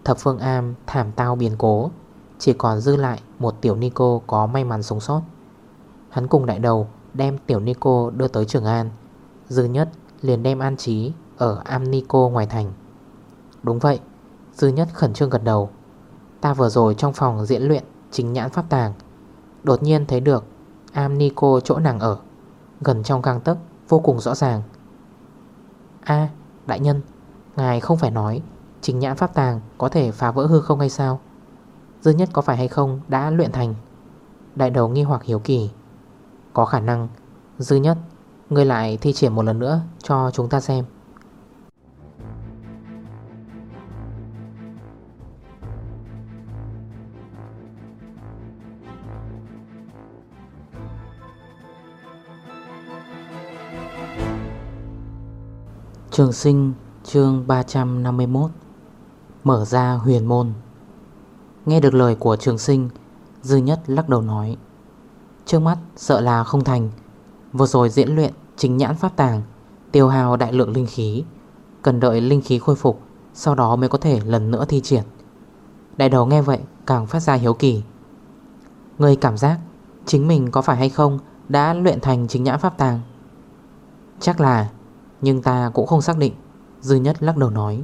Thập phương Am thảm tao biến cố, Chỉ còn dư lại một tiểu Nico có may mắn sống sót. Hắn cùng đại đầu đem tiểu Nico đưa tới Trường An. Dư nhất liền đem an trí ở Am Nico ngoài thành. Đúng vậy, Dư nhất khẩn trương gật đầu. Ta vừa rồi trong phòng diễn luyện Chính nhãn pháp tàng, Đột nhiên thấy được Am Nico chỗ nàng ở, Gần trong găng tấc, vô cùng rõ ràng. A, đại nhân, Ngài không phải nói Chính nhãn pháp tàng có thể phá vỡ hư không hay sao? Dư nhất có phải hay không đã luyện thành? Đại đầu nghi hoặc hiếu kỳ. Có khả năng. Dư nhất, Ngươi lại thi triển một lần nữa cho chúng ta xem. Trường sinh, chương 351 Mở ra huyền môn. Nghe được lời của trường sinh, Dư nhất lắc đầu nói. Trước mắt, sợ là không thành. Vừa rồi diễn luyện, chính nhãn pháp tàng, Tiêu hào đại lượng linh khí. Cần đợi linh khí khôi phục, Sau đó mới có thể lần nữa thi triển. Đại đầu nghe vậy, càng phát ra hiếu kỳ. Người cảm giác, Chính mình có phải hay không Đã luyện thành chính nhãn pháp tàng? Chắc là, nhưng ta cũng không xác định, Dư nhất lắc đầu nói.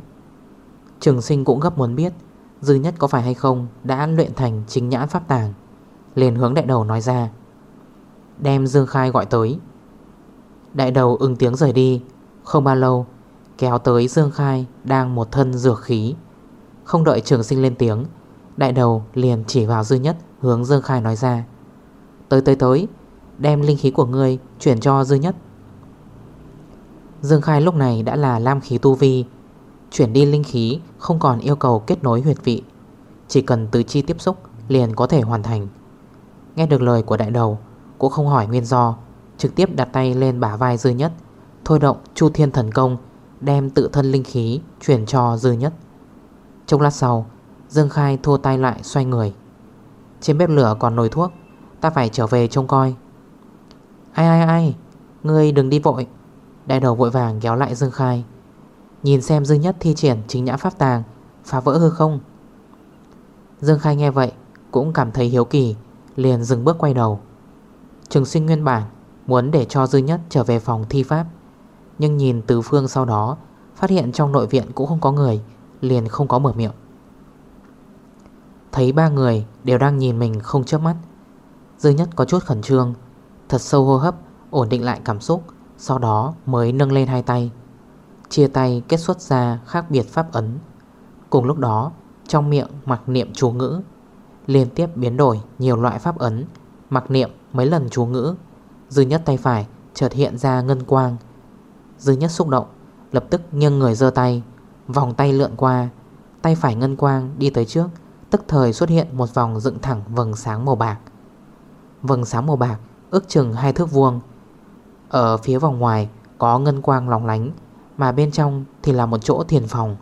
Trường sinh cũng gấp muốn biết, Dư nhất có phải hay không Đã luyện thành chính nhãn pháp tàng. Liền hướng đại đầu nói ra. Đem Dương Khai gọi tới. Đại đầu ưng tiếng rời đi. Không bao lâu, Kéo tới Dương Khai đang một thân dược khí. Không đợi trường sinh lên tiếng, Đại đầu liền chỉ vào dư nhất Hướng Dương Khai nói ra. Tới tới tới, Đem linh khí của ngươi chuyển cho dư nhất. Dương Khai lúc này đã là lam khí tu vi, Chuyển đi linh khí không còn yêu cầu kết nối huyệt vị. Chỉ cần tứ chi tiếp xúc liền có thể hoàn thành. Nghe được lời của đại đầu cũng không hỏi nguyên do, Trực tiếp đặt tay lên bả vai dư nhất. Thôi động chu thiên thần công, Đem tự thân linh khí chuyển cho dư nhất. Trong lát sau, Dương Khai thua tay lại xoay người. Trên bếp lửa còn nồi thuốc, Ta phải trở về trông coi. Ai ai ai, Ngươi đừng đi vội. Đại đầu vội vàng kéo lại Dương Khai. Nhìn xem Dương Nhất thi triển chính nhã pháp tàng, Phá vỡ hư không. Dương Khai nghe vậy Cũng cảm thấy hiếu kỳ, Liền dừng bước quay đầu. Trường sinh nguyên bản, Muốn để cho Dư Nhất trở về phòng thi pháp. Nhưng nhìn từ phương sau đó, Phát hiện trong nội viện cũng không có người, Liền không có mở miệng. Thấy ba người đều đang nhìn mình không chớp mắt. Dư Nhất có chút khẩn trương, Thật sâu hô hấp, Ổn định lại cảm xúc, Sau đó mới nâng lên hai tay, Chia tay kết xuất ra khác biệt pháp ấn. Cùng lúc đó, Trong miệng mặc niệm chú ngữ, Liên tiếp biến đổi nhiều loại pháp ấn, Mặc niệm mấy lần chú ngữ. Dư nhất tay phải chợt hiện ra ngân quang. Dư nhất xúc động, Lập tức nghiêng người dơ tay, Vòng tay lượn qua. Tay phải ngân quang đi tới trước, Tức thời xuất hiện một vòng dựng thẳng vầng sáng màu bạc. Vầng sáng màu bạc ước chừng hai thước vuông. Ở phía vòng ngoài có ngân quang lóng lánh, Mà bên trong thì là một chỗ thiền phòng.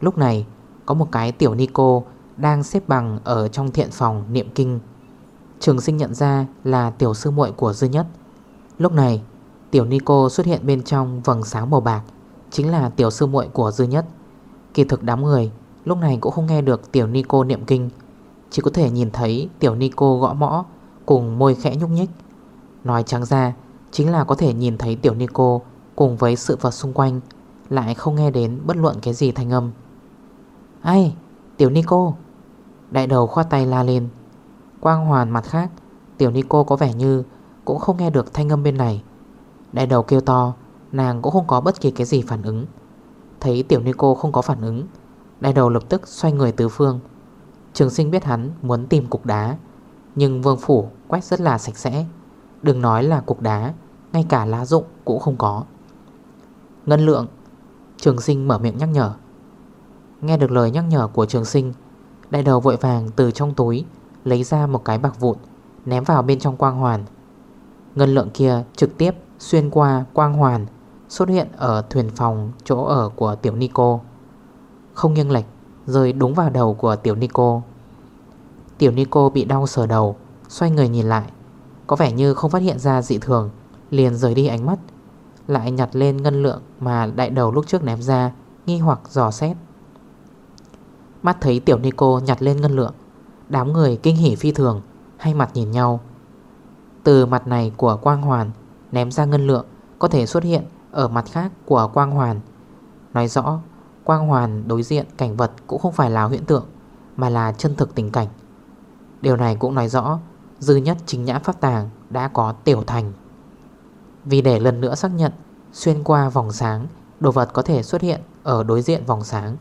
Lúc này có một cái tiểu Nico đang xếp bằng ở trong thiện phòng niệm kinh. Trường sinh nhận ra là tiểu sư muội của Dư Nhất. Lúc này tiểu Nico xuất hiện bên trong vầng sáng màu bạc Chính là tiểu sư muội của Dư Nhất. Kỳ thực đám người lúc này cũng không nghe được tiểu Nico niệm kinh Chỉ có thể nhìn thấy tiểu Nico gõ mõ cùng môi khẽ nhúc nhích. Nói trắng ra chính là có thể nhìn thấy tiểu Nico cùng với sự vật xung quanh Lại không nghe đến bất luận cái gì thanh âm. Ai, tiểu Nico? Đại đầu khoa tay la lên. Quang hoàn mặt khác, Tiểu Nico có vẻ như Cũng không nghe được thanh âm bên này. Đại đầu kêu to, Nàng cũng không có bất kỳ cái gì phản ứng. Thấy tiểu Nico không có phản ứng, Đại đầu lập tức xoay người tứ phương. Trường sinh biết hắn muốn tìm cục đá, Nhưng vương phủ quét rất là sạch sẽ. Đừng nói là cục đá, Ngay cả lá rụng cũng không có. Ngân lượng, Trường sinh mở miệng nhắc nhở. Nghe được lời nhắc nhở của trường sinh, Đại đầu vội vàng từ trong túi Lấy ra một cái bạc vụn, Ném vào bên trong quang hoàn. Ngân lượng kia trực tiếp xuyên qua quang hoàn, Xuất hiện ở thuyền phòng chỗ ở của tiểu Nico. Không nghiêng lệch, Rơi đúng vào đầu của tiểu Nico. Tiểu Nico bị đau sờ đầu, Xoay người nhìn lại. Có vẻ như không phát hiện ra dị thường, Liền rời đi ánh mắt. Lại nhặt lên ngân lượng mà đại đầu lúc trước ném ra, Nghi hoặc dò xét. Mắt thấy tiểu Nico nhặt lên ngân lượng Đám người kinh hỉ phi thường Hay mặt nhìn nhau. Từ mặt này của quang hoàn Ném ra ngân lượng Có thể xuất hiện ở mặt khác của quang hoàn. Nói rõ, Quang hoàn đối diện cảnh vật cũng không phải là huyễn tượng, Mà là chân thực tình cảnh. Điều này cũng nói rõ, Dư nhất chính nhãn pháp tàng đã có tiểu thành. Vì để lần nữa xác nhận, Xuyên qua vòng sáng, Đồ vật có thể xuất hiện ở đối diện vòng sáng.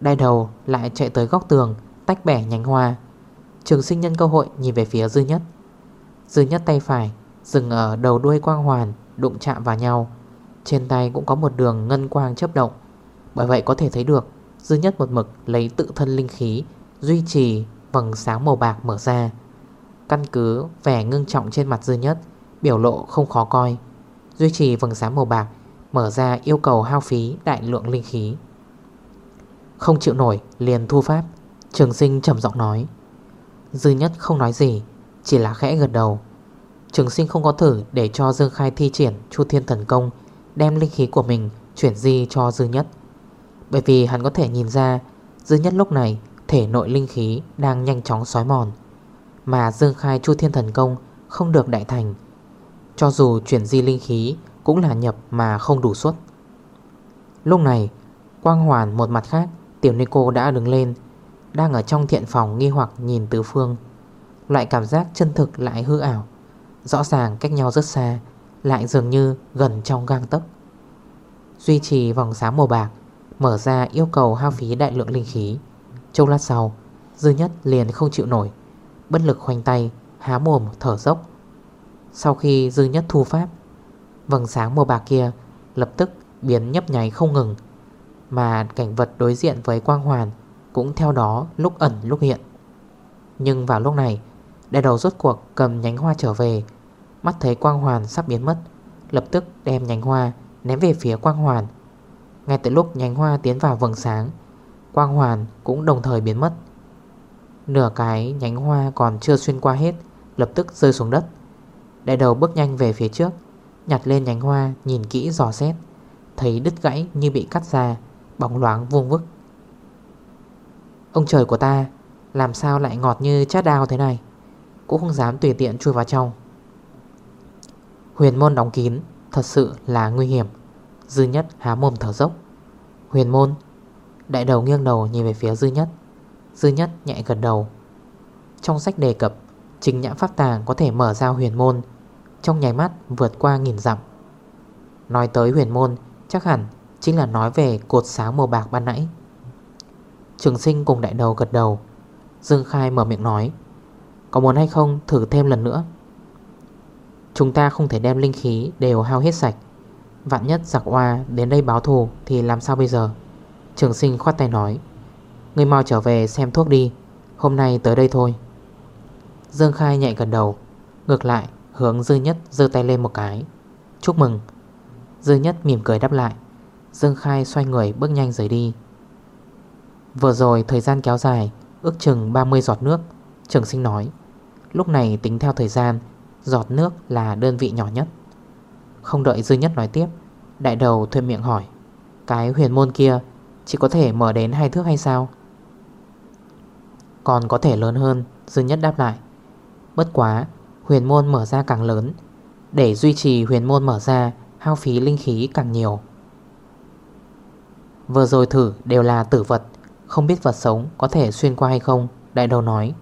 Đai đầu lại chạy tới góc tường, Tách bẻ nhánh hoa. Trường sinh nhân cơ hội nhìn về phía dư nhất. Dư nhất tay phải Dừng ở đầu đuôi quang hoàn, Đụng chạm vào nhau. Trên tay cũng có một đường ngân quang chấp động. Bởi vậy có thể thấy được, Dư nhất một mực lấy tự thân linh khí, Duy trì vầng sáng màu bạc mở ra. Căn cứ vẻ ngưng trọng trên mặt dư nhất, Biểu lộ không khó coi. Duy trì vầng sáng màu bạc, Mở ra yêu cầu hao phí đại lượng linh khí. Không chịu nổi, liền thu pháp. Trường sinh trầm giọng nói. Dư nhất không nói gì, Chỉ là khẽ gật đầu. Trường sinh không có thử để cho Dương Khai thi triển Chu Thiên Thần Công, Đem linh khí của mình chuyển di cho Dư nhất. Bởi vì hắn có thể nhìn ra, Dư nhất lúc này thể nội linh khí đang nhanh chóng xói mòn, Mà Dương Khai Chu Thiên Thần Công không được đại thành. Cho dù chuyển di linh khí cũng là nhập mà không đủ suất. Lúc này, Quang hoàn một mặt khác, Tiểu Nico đã đứng lên đang ở trong thiện phòng nghi hoặc nhìn tứ phương. Loại cảm giác chân thực lại hư ảo, Rõ ràng cách nhau rất xa, Lại dường như gần trong gang tấc. Duy trì vòng sáng màu bạc, Mở ra yêu cầu hao phí đại lượng linh khí. Châu lát sau, Dư nhất liền không chịu nổi, Bất lực khoanh tay, Há mồm thở dốc. Sau khi dư nhất thu pháp, Vầng sáng màu bạc kia Lập tức biến nhấp nháy không ngừng, Mà cảnh vật đối diện với quang hoàn cũng theo đó lúc ẩn lúc hiện. Nhưng vào lúc này, Đại đầu rốt cuộc cầm nhánh hoa trở về. Mắt thấy quang hoàn sắp biến mất, Lập tức đem nhánh hoa ném về phía quang hoàn. Ngay từ lúc nhánh hoa tiến vào vầng sáng, Quang hoàn cũng đồng thời biến mất. Nửa cái nhánh hoa còn chưa xuyên qua hết, Lập tức rơi xuống đất. Đại đầu bước nhanh về phía trước, Nhặt lên nhánh hoa nhìn kỹ dò xét, Thấy đứt gãy như bị cắt ra, Bóng loáng vuông vức. Ông trời của ta, Làm sao lại ngọt như chát đao thế này? Cũng không dám tùy tiện chui vào trong. Huyền môn đóng kín, Thật sự là nguy hiểm. Dư nhất há mồm thở dốc. Huyền môn, Đại đầu nghiêng đầu nhìn về phía dư nhất. Dư nhất nhẹ gần đầu. Trong sách đề cập Trình nhãn pháp tàng có thể mở ra huyền môn, Trong nháy mắt vượt qua nghìn dặm. Nói tới huyền môn, Chắc hẳn chính là nói về cột sáng màu bạc ban nãy. Trường sinh cùng đại đầu gật đầu. Dương Khai mở miệng nói, Có muốn hay không thử thêm lần nữa? Chúng ta không thể đem linh khí đều hao hết sạch. Vạn nhất giặc hoa đến đây báo thù Thì làm sao bây giờ? Trường sinh khoát tay nói Người mau trở về xem thuốc đi, Hôm nay tới đây thôi. Dương Khai nhạy gần đầu, Ngược lại hướng Dư Nhất dơ tay lên một cái. Chúc mừng. Dư Nhất mỉm cười đáp lại. Dương Khai xoay người bước nhanh rời đi. Vừa rồi thời gian kéo dài, Ước chừng 30 giọt nước. Trường sinh nói, Lúc này tính theo thời gian, Giọt nước là đơn vị nhỏ nhất. Không đợi Dư Nhất nói tiếp, Đại đầu thuê miệng hỏi, Cái huyền môn kia, Chỉ có thể mở đến hai thước hay sao? Còn có thể lớn hơn, Dư Nhất đáp lại, Bất quá, huyền môn mở ra càng lớn. Để duy trì huyền môn mở ra, Hao phí linh khí càng nhiều. Vừa rồi thử đều là tử vật không biết vật sống có thể xuyên qua hay không, Đại đầu nói.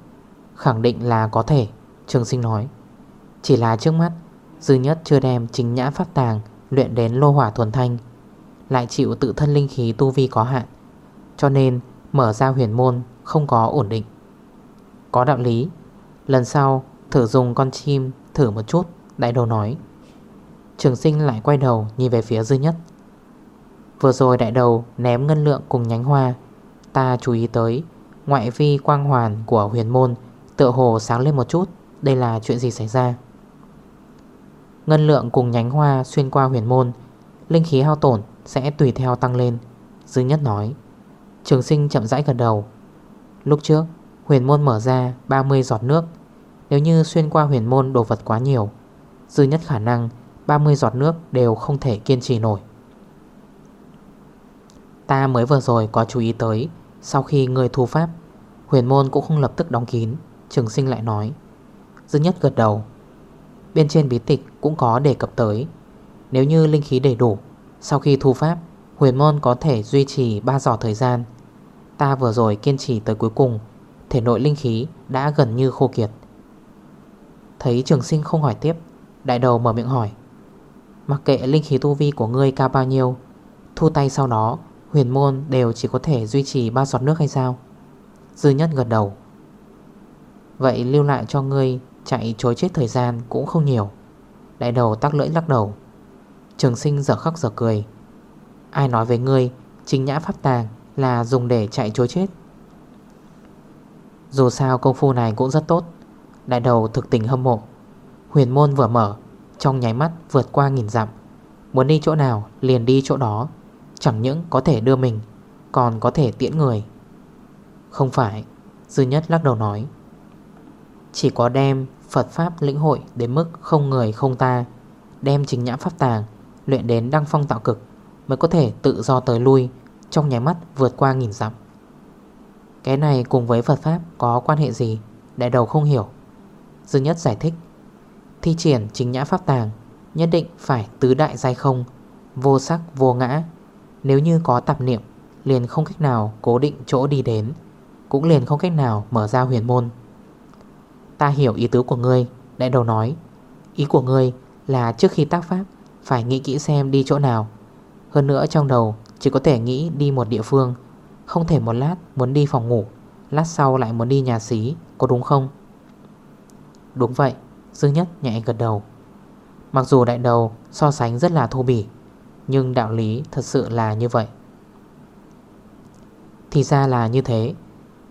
Khẳng định là có thể, Trường sinh nói. Chỉ là trước mắt, Dư nhất chưa đem chính nhã pháp tàng Luyện đến lô hỏa thuần thanh, Lại chịu tự thân linh khí tu vi có hạn, Cho nên mở ra huyền môn Không có ổn định. Có đạo lý, Lần sau thử dùng con chim Thử một chút, Đại đầu nói. Trường sinh lại quay đầu nhìn về phía dư nhất. Vừa rồi đại đầu ném ngân lượng cùng nhánh hoa Ta chú ý tới. Ngoại vi quang hoàn của huyền môn Tựa hồ sáng lên một chút. Đây là chuyện gì xảy ra? Ngân lượng cùng nhánh hoa xuyên qua huyền môn, Linh khí hao tổn sẽ tùy theo tăng lên. Dư nhất nói. Trường sinh chậm rãi gần đầu. Lúc trước, huyền môn mở ra 30 giọt nước. Nếu như xuyên qua huyền môn đồ vật quá nhiều, Dư nhất khả năng 30 giọt nước đều không thể kiên trì nổi. Ta mới vừa rồi có chú ý tới sau khi người thu pháp, Huyền môn cũng không lập tức đóng kín, Trường sinh lại nói. Dư nhất gật đầu. Bên trên bí tịch cũng có đề cập tới. Nếu như linh khí đầy đủ, Sau khi thu pháp, Huyền môn có thể duy trì 3 giỏ thời gian. Ta vừa rồi kiên trì tới cuối cùng, Thể nội linh khí đã gần như khô kiệt. Thấy trường sinh không hỏi tiếp, Đại đầu mở miệng hỏi. Mặc kệ linh khí tu vi của ngươi cao bao nhiêu, Thu tay sau đó Huyền môn đều chỉ có thể duy trì ba giọt nước hay sao? Dư nhất gật đầu. Vậy lưu lại cho ngươi Chạy chối chết thời gian cũng không nhiều. Đại đầu tắc lưỡi lắc đầu. Trường sinh giờ khắc giờ cười. Ai nói với ngươi, Chính nhã pháp tàng là dùng để chạy chối chết? Dù sao công phu này cũng rất tốt. Đại đầu thực tình hâm mộ. Huyền môn vừa mở, Trong nháy mắt vượt qua nghìn dặm. Muốn đi chỗ nào liền đi chỗ đó. Chẳng những có thể đưa mình, Còn có thể tiễn người. Không phải, Dư nhất lắc đầu nói. Chỉ có đem Phật Pháp lĩnh hội đến mức không người không ta, Đem chính nhãn pháp tàng Luyện đến đăng phong tạo cực Mới có thể tự do tới lui, Trong nháy mắt vượt qua nghìn dặm. Cái này cùng với Phật Pháp có quan hệ gì? Đại đầu không hiểu. Dư nhất giải thích. Thi triển chính nhã pháp tàng Nhất định phải tứ đại giai không, Vô sắc vô ngã nếu như có tạp niệm, Liền không cách nào cố định chỗ đi đến, Cũng liền không cách nào mở ra huyền môn. Ta hiểu ý tứ của ngươi, Đại đầu nói. Ý của ngươi là trước khi tác pháp, Phải nghĩ kỹ xem đi chỗ nào. Hơn nữa trong đầu chỉ có thể nghĩ đi một địa phương, Không thể một lát muốn đi phòng ngủ, Lát sau lại muốn đi nhà xí, Có đúng không? Đúng vậy, Dương Nhất nhẹ gật đầu. Mặc dù đại đầu so sánh rất là thô bỉ nhưng đạo lý thật sự là như vậy. Thì ra là như thế.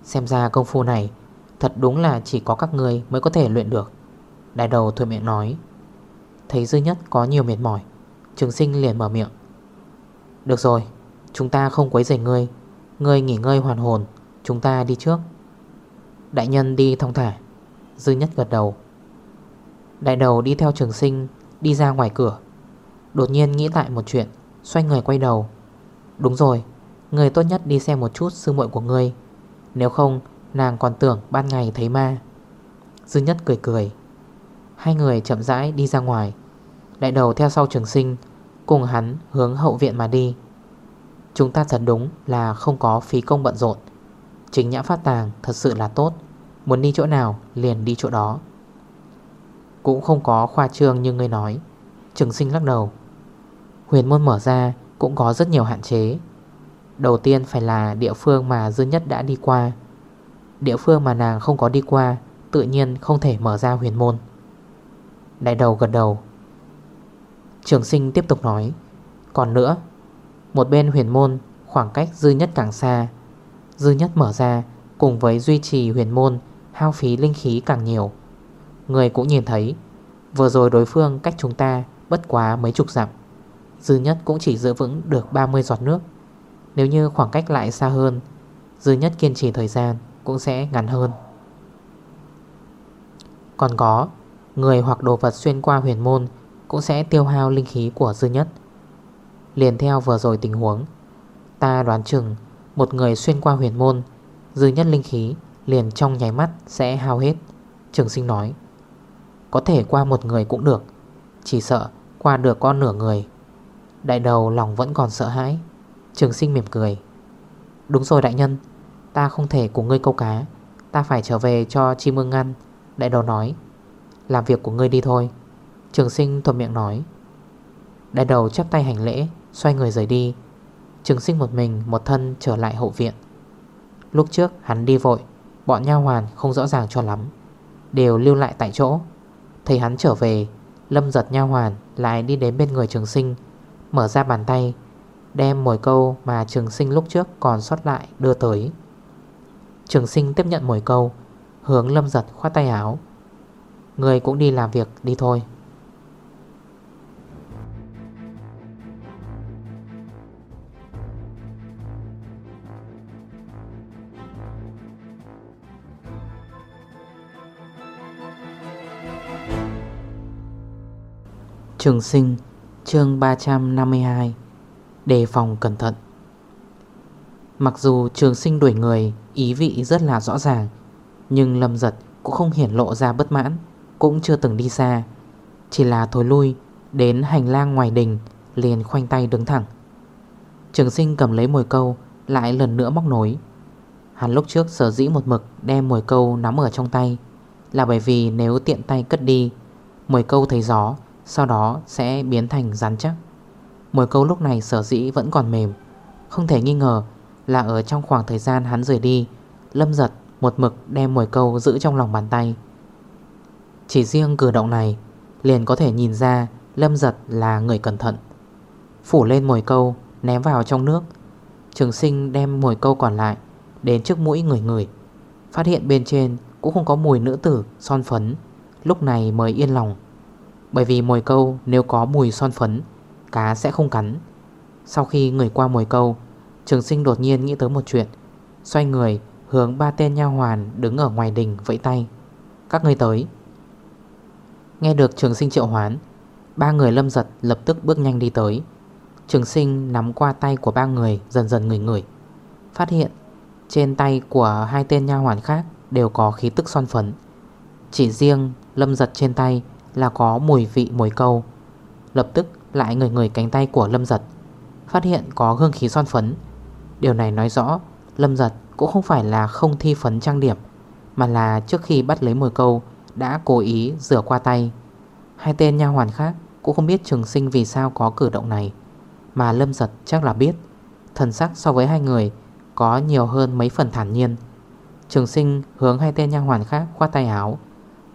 Xem ra công phu này Thật đúng là chỉ có các người mới có thể luyện được. Đại đầu thôi miệng nói. Thấy Dư Nhất có nhiều mệt mỏi, Trường sinh liền mở miệng. Được rồi, Chúng ta không quấy rầy ngươi. Ngươi nghỉ ngơi hoàn hồn, Chúng ta đi trước. Đại nhân đi thông thả. Dư Nhất gật đầu. Đại đầu đi theo trường sinh Đi ra ngoài cửa. Đột nhiên nghĩ lại một chuyện, Xoay người quay đầu. Đúng rồi, Người tốt nhất đi xem một chút sư muội của ngươi. Nếu không, nàng còn tưởng ban ngày thấy ma. Dư nhất cười cười. Hai người chậm rãi đi ra ngoài. Đại đầu theo sau trường sinh, Cùng hắn hướng hậu viện mà đi. Chúng ta thật đúng là không có phí công bận rộn. Chính nhã phát tàng thật sự là tốt. Muốn đi chỗ nào liền đi chỗ đó. Cũng không có khoa trương như ngươi nói. Trường sinh lắc đầu. Huyền môn mở ra cũng có rất nhiều hạn chế. Đầu tiên phải là địa phương mà Dư Nhất đã đi qua. Địa phương mà nàng không có đi qua, Tự nhiên không thể mở ra huyền môn. Đại đầu gật đầu. Trường sinh tiếp tục nói. Còn nữa, Một bên huyền môn, khoảng cách dư nhất càng xa. Dư nhất mở ra, Cùng với duy trì huyền môn, Hao phí linh khí càng nhiều. Người cũng nhìn thấy, Vừa rồi đối phương cách chúng ta bất quá mấy chục dặm. Dư nhất cũng chỉ giữ vững được 30 giọt nước. Nếu như khoảng cách lại xa hơn, Dư nhất kiên trì thời gian Cũng sẽ ngắn hơn. Còn có, Người hoặc đồ vật xuyên qua huyền môn Cũng sẽ tiêu hao linh khí của dư nhất. Liền theo vừa rồi tình huống, Ta đoán chừng Một người xuyên qua huyền môn, Dư nhất linh khí liền trong nháy mắt sẽ hao hết, Trường sinh nói. Có thể qua một người cũng được, Chỉ sợ qua được con nửa người Đại đầu lòng vẫn còn sợ hãi. Trường sinh mỉm cười. Đúng rồi đại nhân, Ta không thể cùng ngươi câu cá. Ta phải trở về cho chim ương ngăn. Đại đầu nói. Làm việc của ngươi đi thôi. Trường sinh thuận miệng nói. Đại đầu chắp tay hành lễ, Xoay người rời đi. Trường sinh một mình, một thân trở lại hậu viện. Lúc trước hắn đi vội, Bọn nha hoàn không rõ ràng cho lắm. Đều lưu lại tại chỗ. Thấy hắn trở về, Lâm giật nha hoàn lại đi đến bên người trường sinh. Mở ra bàn tay, Đem mồi câu mà trường sinh lúc trước còn sót lại đưa tới. Trường sinh tiếp nhận mồi câu, Hướng lâm giật khoát tay áo. Người cũng đi làm việc, đi thôi. Trường sinh chương 352 Đề phòng cẩn thận. Mặc dù trường sinh đuổi người, Ý vị rất là rõ ràng, Nhưng lâm giật cũng không hiển lộ ra bất mãn, Cũng chưa từng đi xa. Chỉ là thối lui, Đến hành lang ngoài đình, Liền khoanh tay đứng thẳng. Trường sinh cầm lấy mồi câu, Lại lần nữa móc nối. Hắn lúc trước sở dĩ một mực Đem mồi câu nắm ở trong tay, Là bởi vì nếu tiện tay cất đi, Mồi câu thấy gió sau đó sẽ biến thành rắn chắc. Mồi câu lúc này sở dĩ vẫn còn mềm. Không thể nghi ngờ là ở trong khoảng thời gian hắn rời đi, Lâm giật một mực đem mồi câu giữ trong lòng bàn tay. Chỉ riêng cử động này Liền có thể nhìn ra Lâm giật là người cẩn thận. Phủ lên mồi câu, Ném vào trong nước. Trường sinh đem mồi câu còn lại Đến trước mũi người người. Phát hiện bên trên cũng không có mùi nữ tử Son phấn, Lúc này mới yên lòng bởi vì mồi câu nếu có mùi son phấn, Cá sẽ không cắn. Sau khi người qua mồi câu, Trường sinh đột nhiên nghĩ tới một chuyện. Xoay người, hướng ba tên nha hoàn Đứng ở ngoài đình vẫy tay. Các người tới. Nghe được trường sinh triệu hoán, Ba người lâm giật lập tức bước nhanh đi tới. Trường sinh nắm qua tay của ba người, Dần dần người người Phát hiện trên tay của hai tên nha hoàn khác Đều có khí tức son phấn. Chỉ riêng lâm giật trên tay là có mùi vị, mùi câu. Lập tức lại người người cánh tay của Lâm Giật, Phát hiện có hương khí son phấn. Điều này nói rõ, Lâm giật cũng không phải là không thi phấn trang điểm, Mà là trước khi bắt lấy mồi câu Đã cố ý rửa qua tay. Hai tên nha hoàn khác Cũng không biết trường sinh vì sao có cử động này, Mà lâm giật chắc là biết, Thần sắc so với hai người Có nhiều hơn mấy phần thản nhiên. Trường sinh hướng hai tên nha hoàn khác khoát tay áo,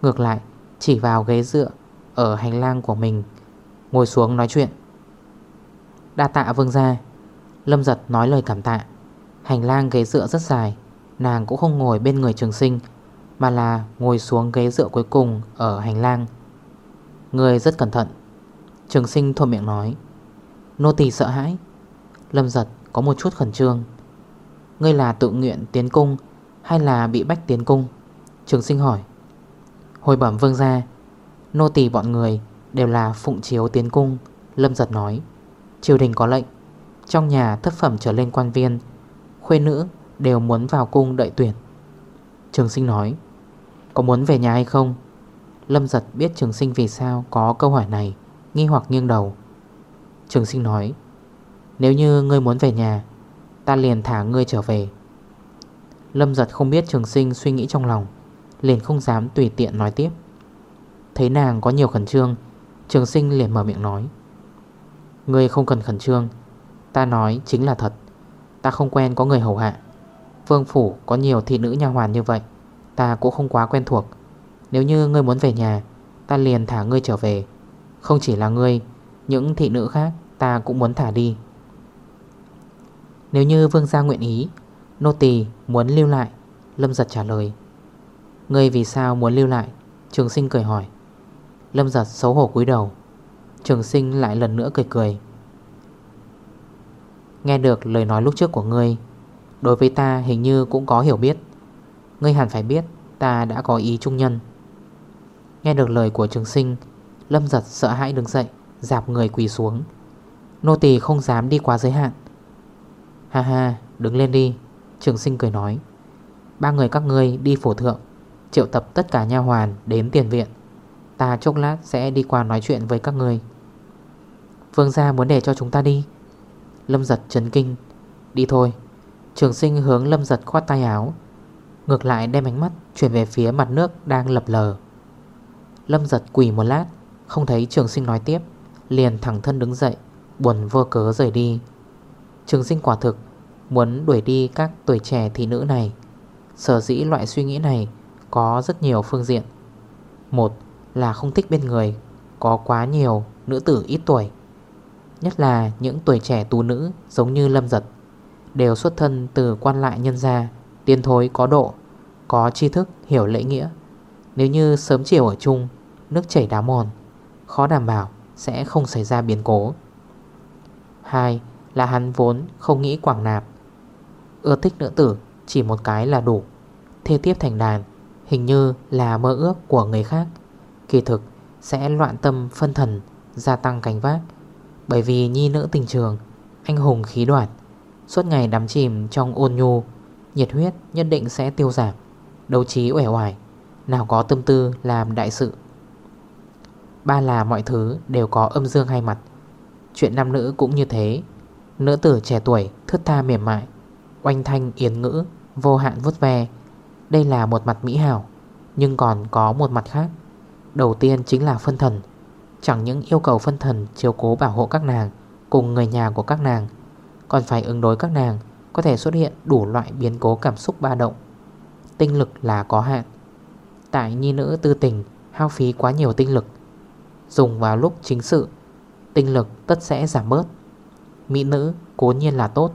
Ngược lại chỉ vào ghế dựa Ở hành lang của mình, Ngồi xuống nói chuyện. Đa tạ vương ra Lâm giật nói lời cảm tạ. Hành lang ghế dựa rất dài, Nàng cũng không ngồi bên người trường sinh, Mà là ngồi xuống ghế dựa cuối cùng Ở hành lang. Người rất cẩn thận. Trường sinh thuộc miệng nói, Nô tỳ sợ hãi. Lâm giật có một chút khẩn trương. Ngươi là tự nguyện tiến cung Hay là bị bách tiến cung? Trường sinh hỏi. Hồi bẩm vương gia, Nô tỳ bọn người đều là phụng chiếu tiến cung, Lâm giật nói. Triều đình có lệnh, Trong nhà thất phẩm trở lên quan viên, Khuê nữ đều muốn vào cung đợi tuyển. Trường sinh nói, Có muốn về nhà hay không? Lâm giật biết trường sinh vì sao có câu hỏi này, Nghi hoặc nghiêng đầu. Trường sinh nói, Nếu như ngươi muốn về nhà, Ta liền thả ngươi trở về. Lâm giật không biết trường sinh suy nghĩ trong lòng. Liền không dám tùy tiện nói tiếp. Thấy nàng có nhiều khẩn trương, Trường sinh liền mở miệng nói. Ngươi không cần khẩn trương, Ta nói chính là thật. Ta không quen có người hầu hạ. Vương phủ có nhiều thị nữ nha hoàn như vậy, Ta cũng không quá quen thuộc. Nếu như ngươi muốn về nhà, Ta liền thả ngươi trở về. Không chỉ là ngươi, Những thị nữ khác ta cũng muốn thả đi. Nếu như vương gia nguyện ý, Nô tỳ muốn lưu lại, Lâm giật trả lời. Ngươi vì sao muốn lưu lại? Trường sinh cười hỏi. Lâm giật xấu hổ cúi đầu. Trường sinh lại lần nữa cười cười. Nghe được lời nói lúc trước của ngươi, Đối với ta hình như cũng có hiểu biết. Ngươi hẳn phải biết Ta đã có ý trung nhân. Nghe được lời của trường sinh, Lâm giật sợ hãi đứng dậy, Dạp người quỳ xuống. Nô tỳ không dám đi quá giới hạn. Ha ha, đứng lên đi, Trường sinh cười nói. Ba người các ngươi đi phổ thượng. Triệu tập tất cả nha hoàn đến tiền viện. Ta chốc lát sẽ đi qua nói chuyện với các người. Vương gia muốn để cho chúng ta đi. Lâm giật chấn kinh. Đi thôi. Trường sinh hướng lâm giật khoát tay áo. Ngược lại đem ánh mắt chuyển về phía mặt nước đang lập lờ. Lâm giật quỳ một lát, Không thấy trường sinh nói tiếp, Liền thẳng thân đứng dậy, Buồn vô cớ rời đi. Trường sinh quả thực Muốn đuổi đi các tuổi trẻ thị nữ này. Sở dĩ loại suy nghĩ này có rất nhiều phương diện. Một là không thích bên người, Có quá nhiều nữ tử ít tuổi, Nhất là những tuổi trẻ tú nữ giống như Lâm Giật, Đều xuất thân từ quan lại nhân gia Tiên thối có độ, Có tri thức, hiểu lễ nghĩa. Nếu như sớm chiều ở chung, Nước chảy đá mòn, Khó đảm bảo sẽ không xảy ra biến cố. Hai là hắn vốn không nghĩ quảng nạp, Ưa thích nữ tử chỉ một cái là đủ, Thê tiếp thành đàn Hình như là mơ ước của người khác. Kỳ thực, sẽ loạn tâm phân thần, Gia tăng cánh vác. Bởi vì nhi nữ tình trường, Anh hùng khí đoạt, Suốt ngày đắm chìm trong ôn nhu, Nhiệt huyết nhất định sẽ tiêu giảm, Đấu trí uể oải, Nào có tâm tư làm đại sự. Ba là mọi thứ đều có âm dương hai mặt. Chuyện nam nữ cũng như thế. Nữ tử trẻ tuổi thước tha mềm mại Oanh thanh yến ngữ, Vô hạn vút ve đây là một mặt mỹ hảo, Nhưng còn có một mặt khác. Đầu tiên chính là phân thần. Chẳng những yêu cầu phân thần chiếu cố bảo hộ các nàng Cùng người nhà của các nàng, Còn phải ứng đối các nàng Có thể xuất hiện đủ loại biến cố cảm xúc ba động. Tinh lực là có hạn. Tại nhi nữ tư tình, Hao phí quá nhiều tinh lực. Dùng vào lúc chính sự, Tinh lực tất sẽ giảm bớt. Mỹ nữ cố nhiên là tốt,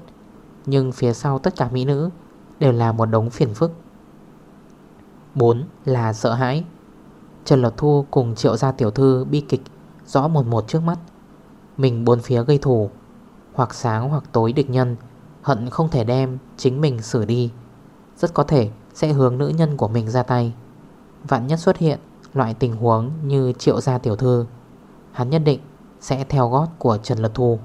Nhưng phía sau tất cả mỹ nữ Đều là một đống phiền phức. 4 là sợ hãi. Trần Lộc Thu cùng triệu gia tiểu thư bi kịch, Rõ một một trước mắt. Mình bốn phía gây thù, Hoặc sáng hoặc tối địch nhân, Hận không thể đem chính mình xử đi. Rất có thể sẽ hướng nữ nhân của mình ra tay. Vạn nhất xuất hiện Loại tình huống như triệu gia tiểu thư, Hắn nhất định sẽ theo gót của Trần Lật Thu.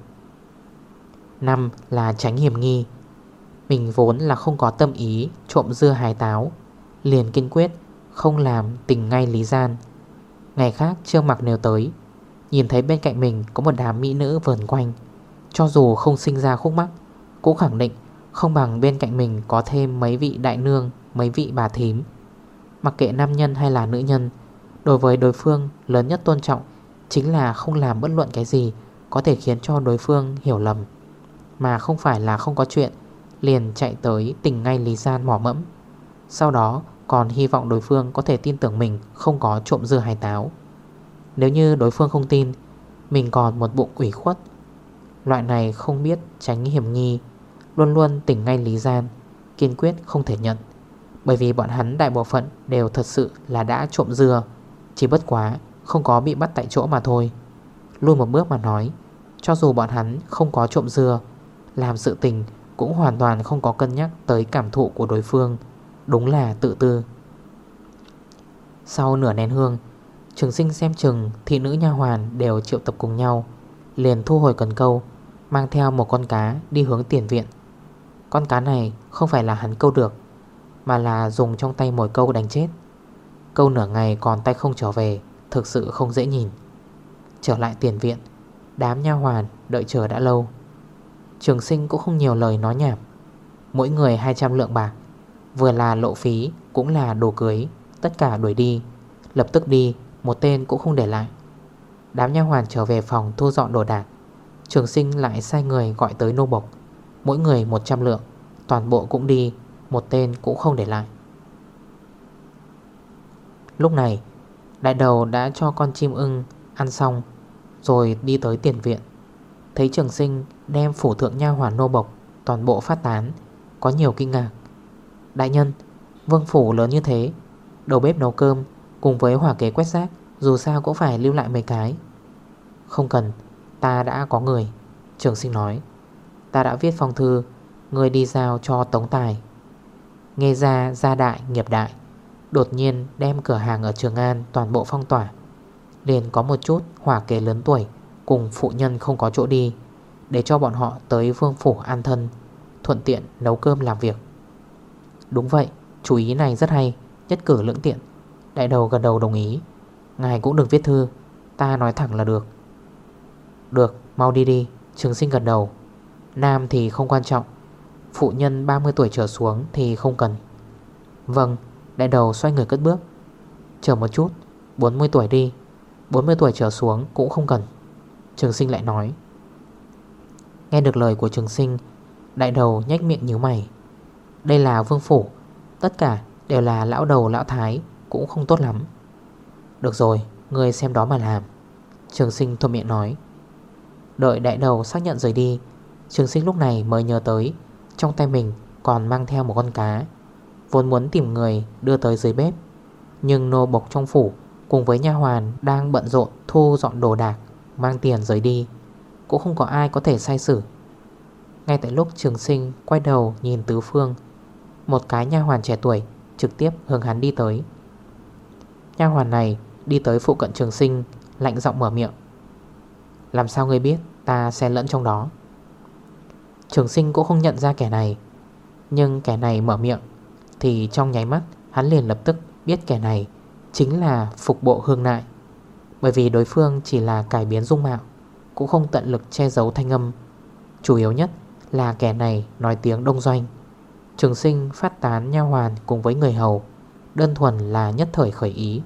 5 là tránh hiểm nghi. Mình vốn là không có tâm ý trộm dưa hài táo Liền kiên quyết, không làm tình ngay lý gian. Ngày khác, Trương Mặc nêu tới, Nhìn thấy bên cạnh mình có một đám mỹ nữ vờn quanh. Cho dù không sinh ra khúc mắc, Cũng khẳng định Không bằng bên cạnh mình có thêm mấy vị đại nương, Mấy vị bà thím. Mặc kệ nam nhân hay là nữ nhân, Đối với đối phương, lớn nhất tôn trọng Chính là không làm bất luận cái gì Có thể khiến cho đối phương hiểu lầm. Mà không phải là không có chuyện, Liền chạy tới tình ngay Lý Gian mỏ mẫm. Sau đó còn hy vọng đối phương có thể tin tưởng mình Không có trộm dưa hải táo. Nếu như đối phương không tin, Mình còn một bụng ủy khuất. Loại này không biết tránh hiểm nghi, Luôn luôn tỉnh ngay Lý Gian, Kiên quyết không thể nhận. Bởi vì bọn hắn đại bộ phận đều thật sự là đã trộm dưa, Chỉ bất quá không có bị bắt tại chỗ mà thôi. Luôn một bước mà nói, Cho dù bọn hắn không có trộm dưa, Làm sự tình cũng hoàn toàn không có cân nhắc tới cảm thụ của đối phương. Đúng là tự tư. Sau nửa nén hương, Trường sinh xem chừng thị nữ nha hoàn đều triệu tập cùng nhau, Liền thu hồi cần câu, Mang theo một con cá đi hướng tiền viện. Con cá này không phải là hắn câu được, Mà là dùng trong tay mồi câu đánh chết. Câu nửa ngày còn tay không trở về, Thực sự không dễ nhìn. Trở lại tiền viện, Đám nha hoàn đợi chờ đã lâu. Trường sinh cũng không nhiều lời nói nhảm. Mỗi người 200 lượng bạc Vừa là lộ phí, cũng là đồ cưới. Tất cả đuổi đi. Lập tức đi, một tên cũng không để lại. Đám nha hoàn trở về phòng thu dọn đồ đạc. Trường sinh lại sai người gọi tới nô bộc. Mỗi người 100 lượng. Toàn bộ cũng đi, Một tên cũng không để lại. Lúc này, Đại đầu đã cho con chim ưng ăn xong, Rồi đi tới tiền viện. Thấy trường sinh đem phủ thượng nha hoàn nô bộc Toàn bộ phát tán, Có nhiều kinh ngạc. Đại nhân, Vương phủ lớn như thế, Đầu bếp nấu cơm Cùng với hỏa kế quét rác, Dù sao cũng phải lưu lại mấy cái. Không cần, Ta đã có người, Trường sinh nói. Ta đã viết phong thư, Người đi giao cho Tống Tài. Nghe ra gia đại, nghiệp đại, Đột nhiên đem cửa hàng ở Trường An Toàn bộ phong tỏa. Liền có một chút hỏa kế lớn tuổi Cùng phụ nhân không có chỗ đi, Để cho bọn họ tới vương phủ an thân, Thuận tiện nấu cơm làm việc. Đúng vậy, Chú ý này rất hay, Nhất cử lưỡng tiện. Đại đầu gần đầu đồng ý. Ngài cũng đừng viết thư, Ta nói thẳng là được. Được, mau đi đi, Trường sinh gần đầu. Nam thì không quan trọng, Phụ nhân 30 tuổi trở xuống thì không cần. Vâng Đại đầu xoay người cất bước. Chờ một chút 40 tuổi đi 40 tuổi trở xuống cũng không cần. Trường sinh lại nói. Nghe được lời của trường sinh, Đại đầu nhách miệng nhíu mày. Đây là vương phủ. Tất cả đều là lão đầu lão thái Cũng không tốt lắm. Được rồi, người xem đó mà làm. Trường sinh thuộc miệng nói. Đợi đại đầu xác nhận rời đi Trường sinh lúc này mới nhớ tới Trong tay mình còn mang theo một con cá Vốn muốn tìm người đưa tới dưới bếp. Nhưng nô bộc trong phủ Cùng với nha hoàn đang bận rộn Thu dọn đồ đạc Mang tiền rời đi Cũng không có ai có thể sai xử. Ngay tại lúc trường sinh quay đầu nhìn tứ phương một cái nha hoàn trẻ tuổi, Trực tiếp hướng hắn đi tới. Nha hoàn này đi tới phụ cận trường sinh, Lạnh giọng mở miệng. Làm sao ngươi biết, ta xen lẫn trong đó? Trường sinh cũng không nhận ra kẻ này, Nhưng kẻ này mở miệng Thì trong nháy mắt Hắn liền lập tức biết kẻ này Chính là phục bộ hương nại. Bởi vì đối phương chỉ là cải biến dung mạo, Cũng không tận lực che giấu thanh âm, Chủ yếu nhất là kẻ này nói tiếng đông doanh. Trường sinh phát tán nha hoàn cùng với người hầu, Đơn thuần là nhất thời khởi ý.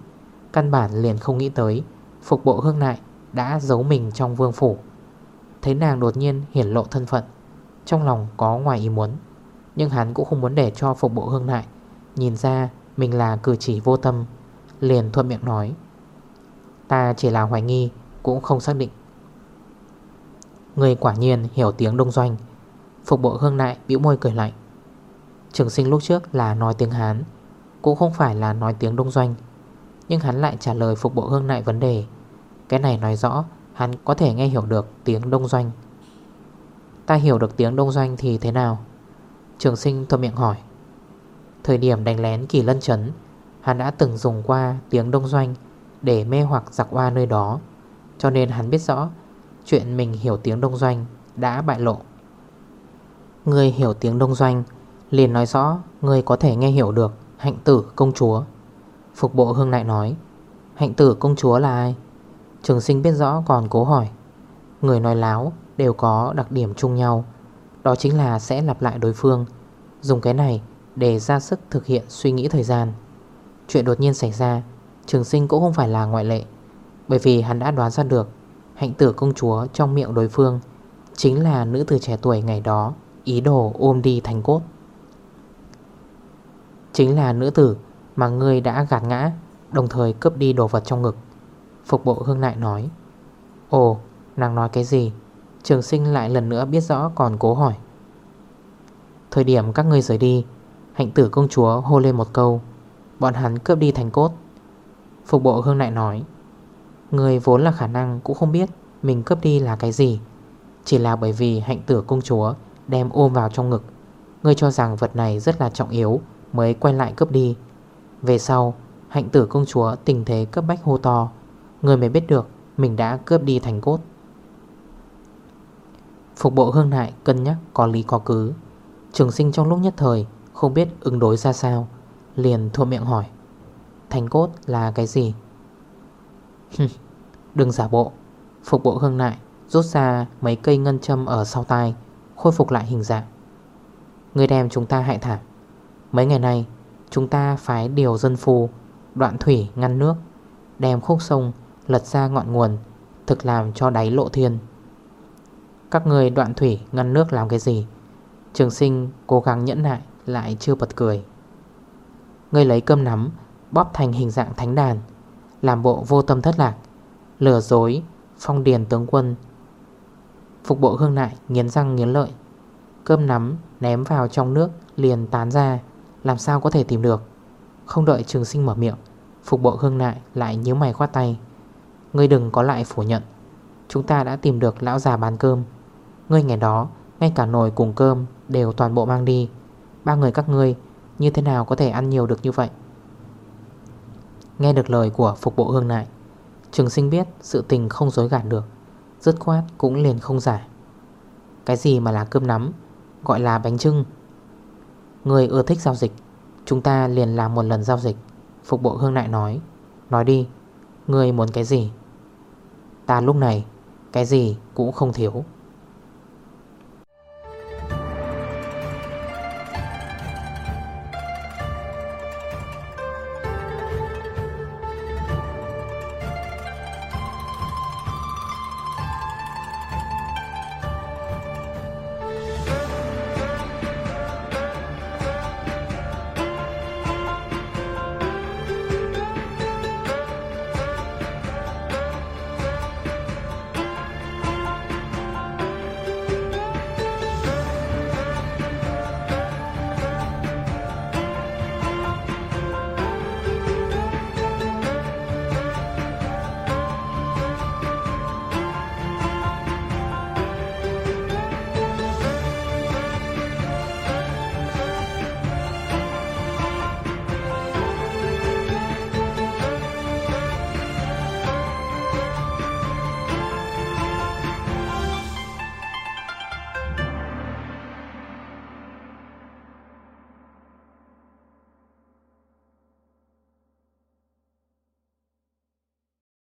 Căn bản liền không nghĩ tới, Phục bộ hương nại đã giấu mình trong vương phủ. Thấy nàng đột nhiên hiển lộ thân phận, Trong lòng có ngoài ý muốn. Nhưng hắn cũng không muốn để cho phục bộ hương nại Nhìn ra mình là cử chỉ vô tâm, Liền thuận miệng nói, Ta chỉ là hoài nghi, Cũng không xác định. Người quả nhiên hiểu tiếng đông doanh. Phục bộ hương nại bĩu môi cười lạnh. Trường sinh lúc trước là nói tiếng Hán, Cũng không phải là nói tiếng đông doanh. Nhưng hắn lại trả lời phục bộ hương nại vấn đề. Cái này nói rõ, Hắn có thể nghe hiểu được tiếng đông doanh. Ta hiểu được tiếng đông doanh thì thế nào? Trường sinh thuận miệng hỏi. Thời điểm đánh lén kỳ lân chấn, Hắn đã từng dùng qua tiếng đông doanh Để mê hoặc giặc qua nơi đó. Cho nên hắn biết rõ, Chuyện mình hiểu tiếng đông doanh Đã bại lộ. Người hiểu tiếng đông doanh Liền nói rõ, Người có thể nghe hiểu được, Hạnh tử công chúa. Phục bộ hương lại nói, Hạnh tử công chúa là ai? Trường sinh biết rõ còn cố hỏi. Người nói láo đều có đặc điểm chung nhau, Đó chính là sẽ lặp lại đối phương. Dùng cái này để ra sức thực hiện suy nghĩ thời gian. Chuyện đột nhiên xảy ra, Trường sinh cũng không phải là ngoại lệ, Bởi vì hắn đã đoán ra được Hạnh tử công chúa trong miệng đối phương Chính là nữ tử trẻ tuổi ngày đó Ý đồ ôm đi thành cốt. Chính là nữ tử mà ngươi đã gạt ngã, Đồng thời cướp đi đồ vật trong ngực. Phục bộ hương nại nói, Ồ, nàng nói cái gì? Trường sinh lại lần nữa biết rõ còn cố hỏi. Thời điểm các ngươi rời đi, Hạnh tử công chúa hô lên một câu, Bọn hắn cướp đi thành cốt. Phục bộ hương nại nói Người vốn là khả năng cũng không biết Mình cướp đi là cái gì, Chỉ là bởi vì hạnh tử công chúa Đem ôm vào trong ngực. Ngươi cho rằng vật này rất là trọng yếu Mới quay lại cướp đi. Về sau, hạnh tử công chúa tình thế cấp bách hô to. Người mới biết được Mình đã cướp đi thành cốt. Phục bộ hương nại cân nhắc có lý có cứ. Trường sinh trong lúc nhất thời, Không biết ứng đối ra sao, Liền thua miệng hỏi, Thành cốt là cái gì? Đừng giả bộ. Phục bộ hương nại Rút ra mấy cây ngân châm ở sau tai, Khôi phục lại hình dạng. Người đem chúng ta hại thảm. Mấy ngày nay, Chúng ta phái điều dân phù Đoạn thủy ngăn nước, Đem khúc sông lật ra ngọn nguồn, Thực làm cho đáy lộ thiên. Các người đoạn thủy ngăn nước làm cái gì? Trường sinh cố gắng nhẫn nại, Lại chưa bật cười. Ngươi lấy cơm nắm, Bóp thành hình dạng thánh đàn, Làm bộ vô tâm thất lạc, Lừa dối phong điền tướng quân. Phục bộ hương nại, nghiến răng nghiến lợi, Cơm nắm ném vào trong nước liền tán ra. Làm sao có thể tìm được? Không đợi trường sinh mở miệng, Phục bộ hương nại lại nhíu mày khoát tay. Ngươi đừng có lại phủ nhận. Chúng ta đã tìm được lão già bán cơm. Ngươi ngày đó, Ngay cả nồi cùng cơm đều toàn bộ mang đi. Ba người các ngươi, Như thế nào có thể ăn nhiều được như vậy? Nghe được lời của phục bộ hương nại, Trường sinh biết sự tình không dối gạt được. Dứt khoát cũng liền không giải. Cái gì mà là cơm nắm, Gọi là bánh trưng Người ưa thích giao dịch. Chúng ta liền làm một lần giao dịch. Phục bộ hương nại nói. Nói đi. Người muốn cái gì? Ta lúc này, Cái gì cũng không thiếu.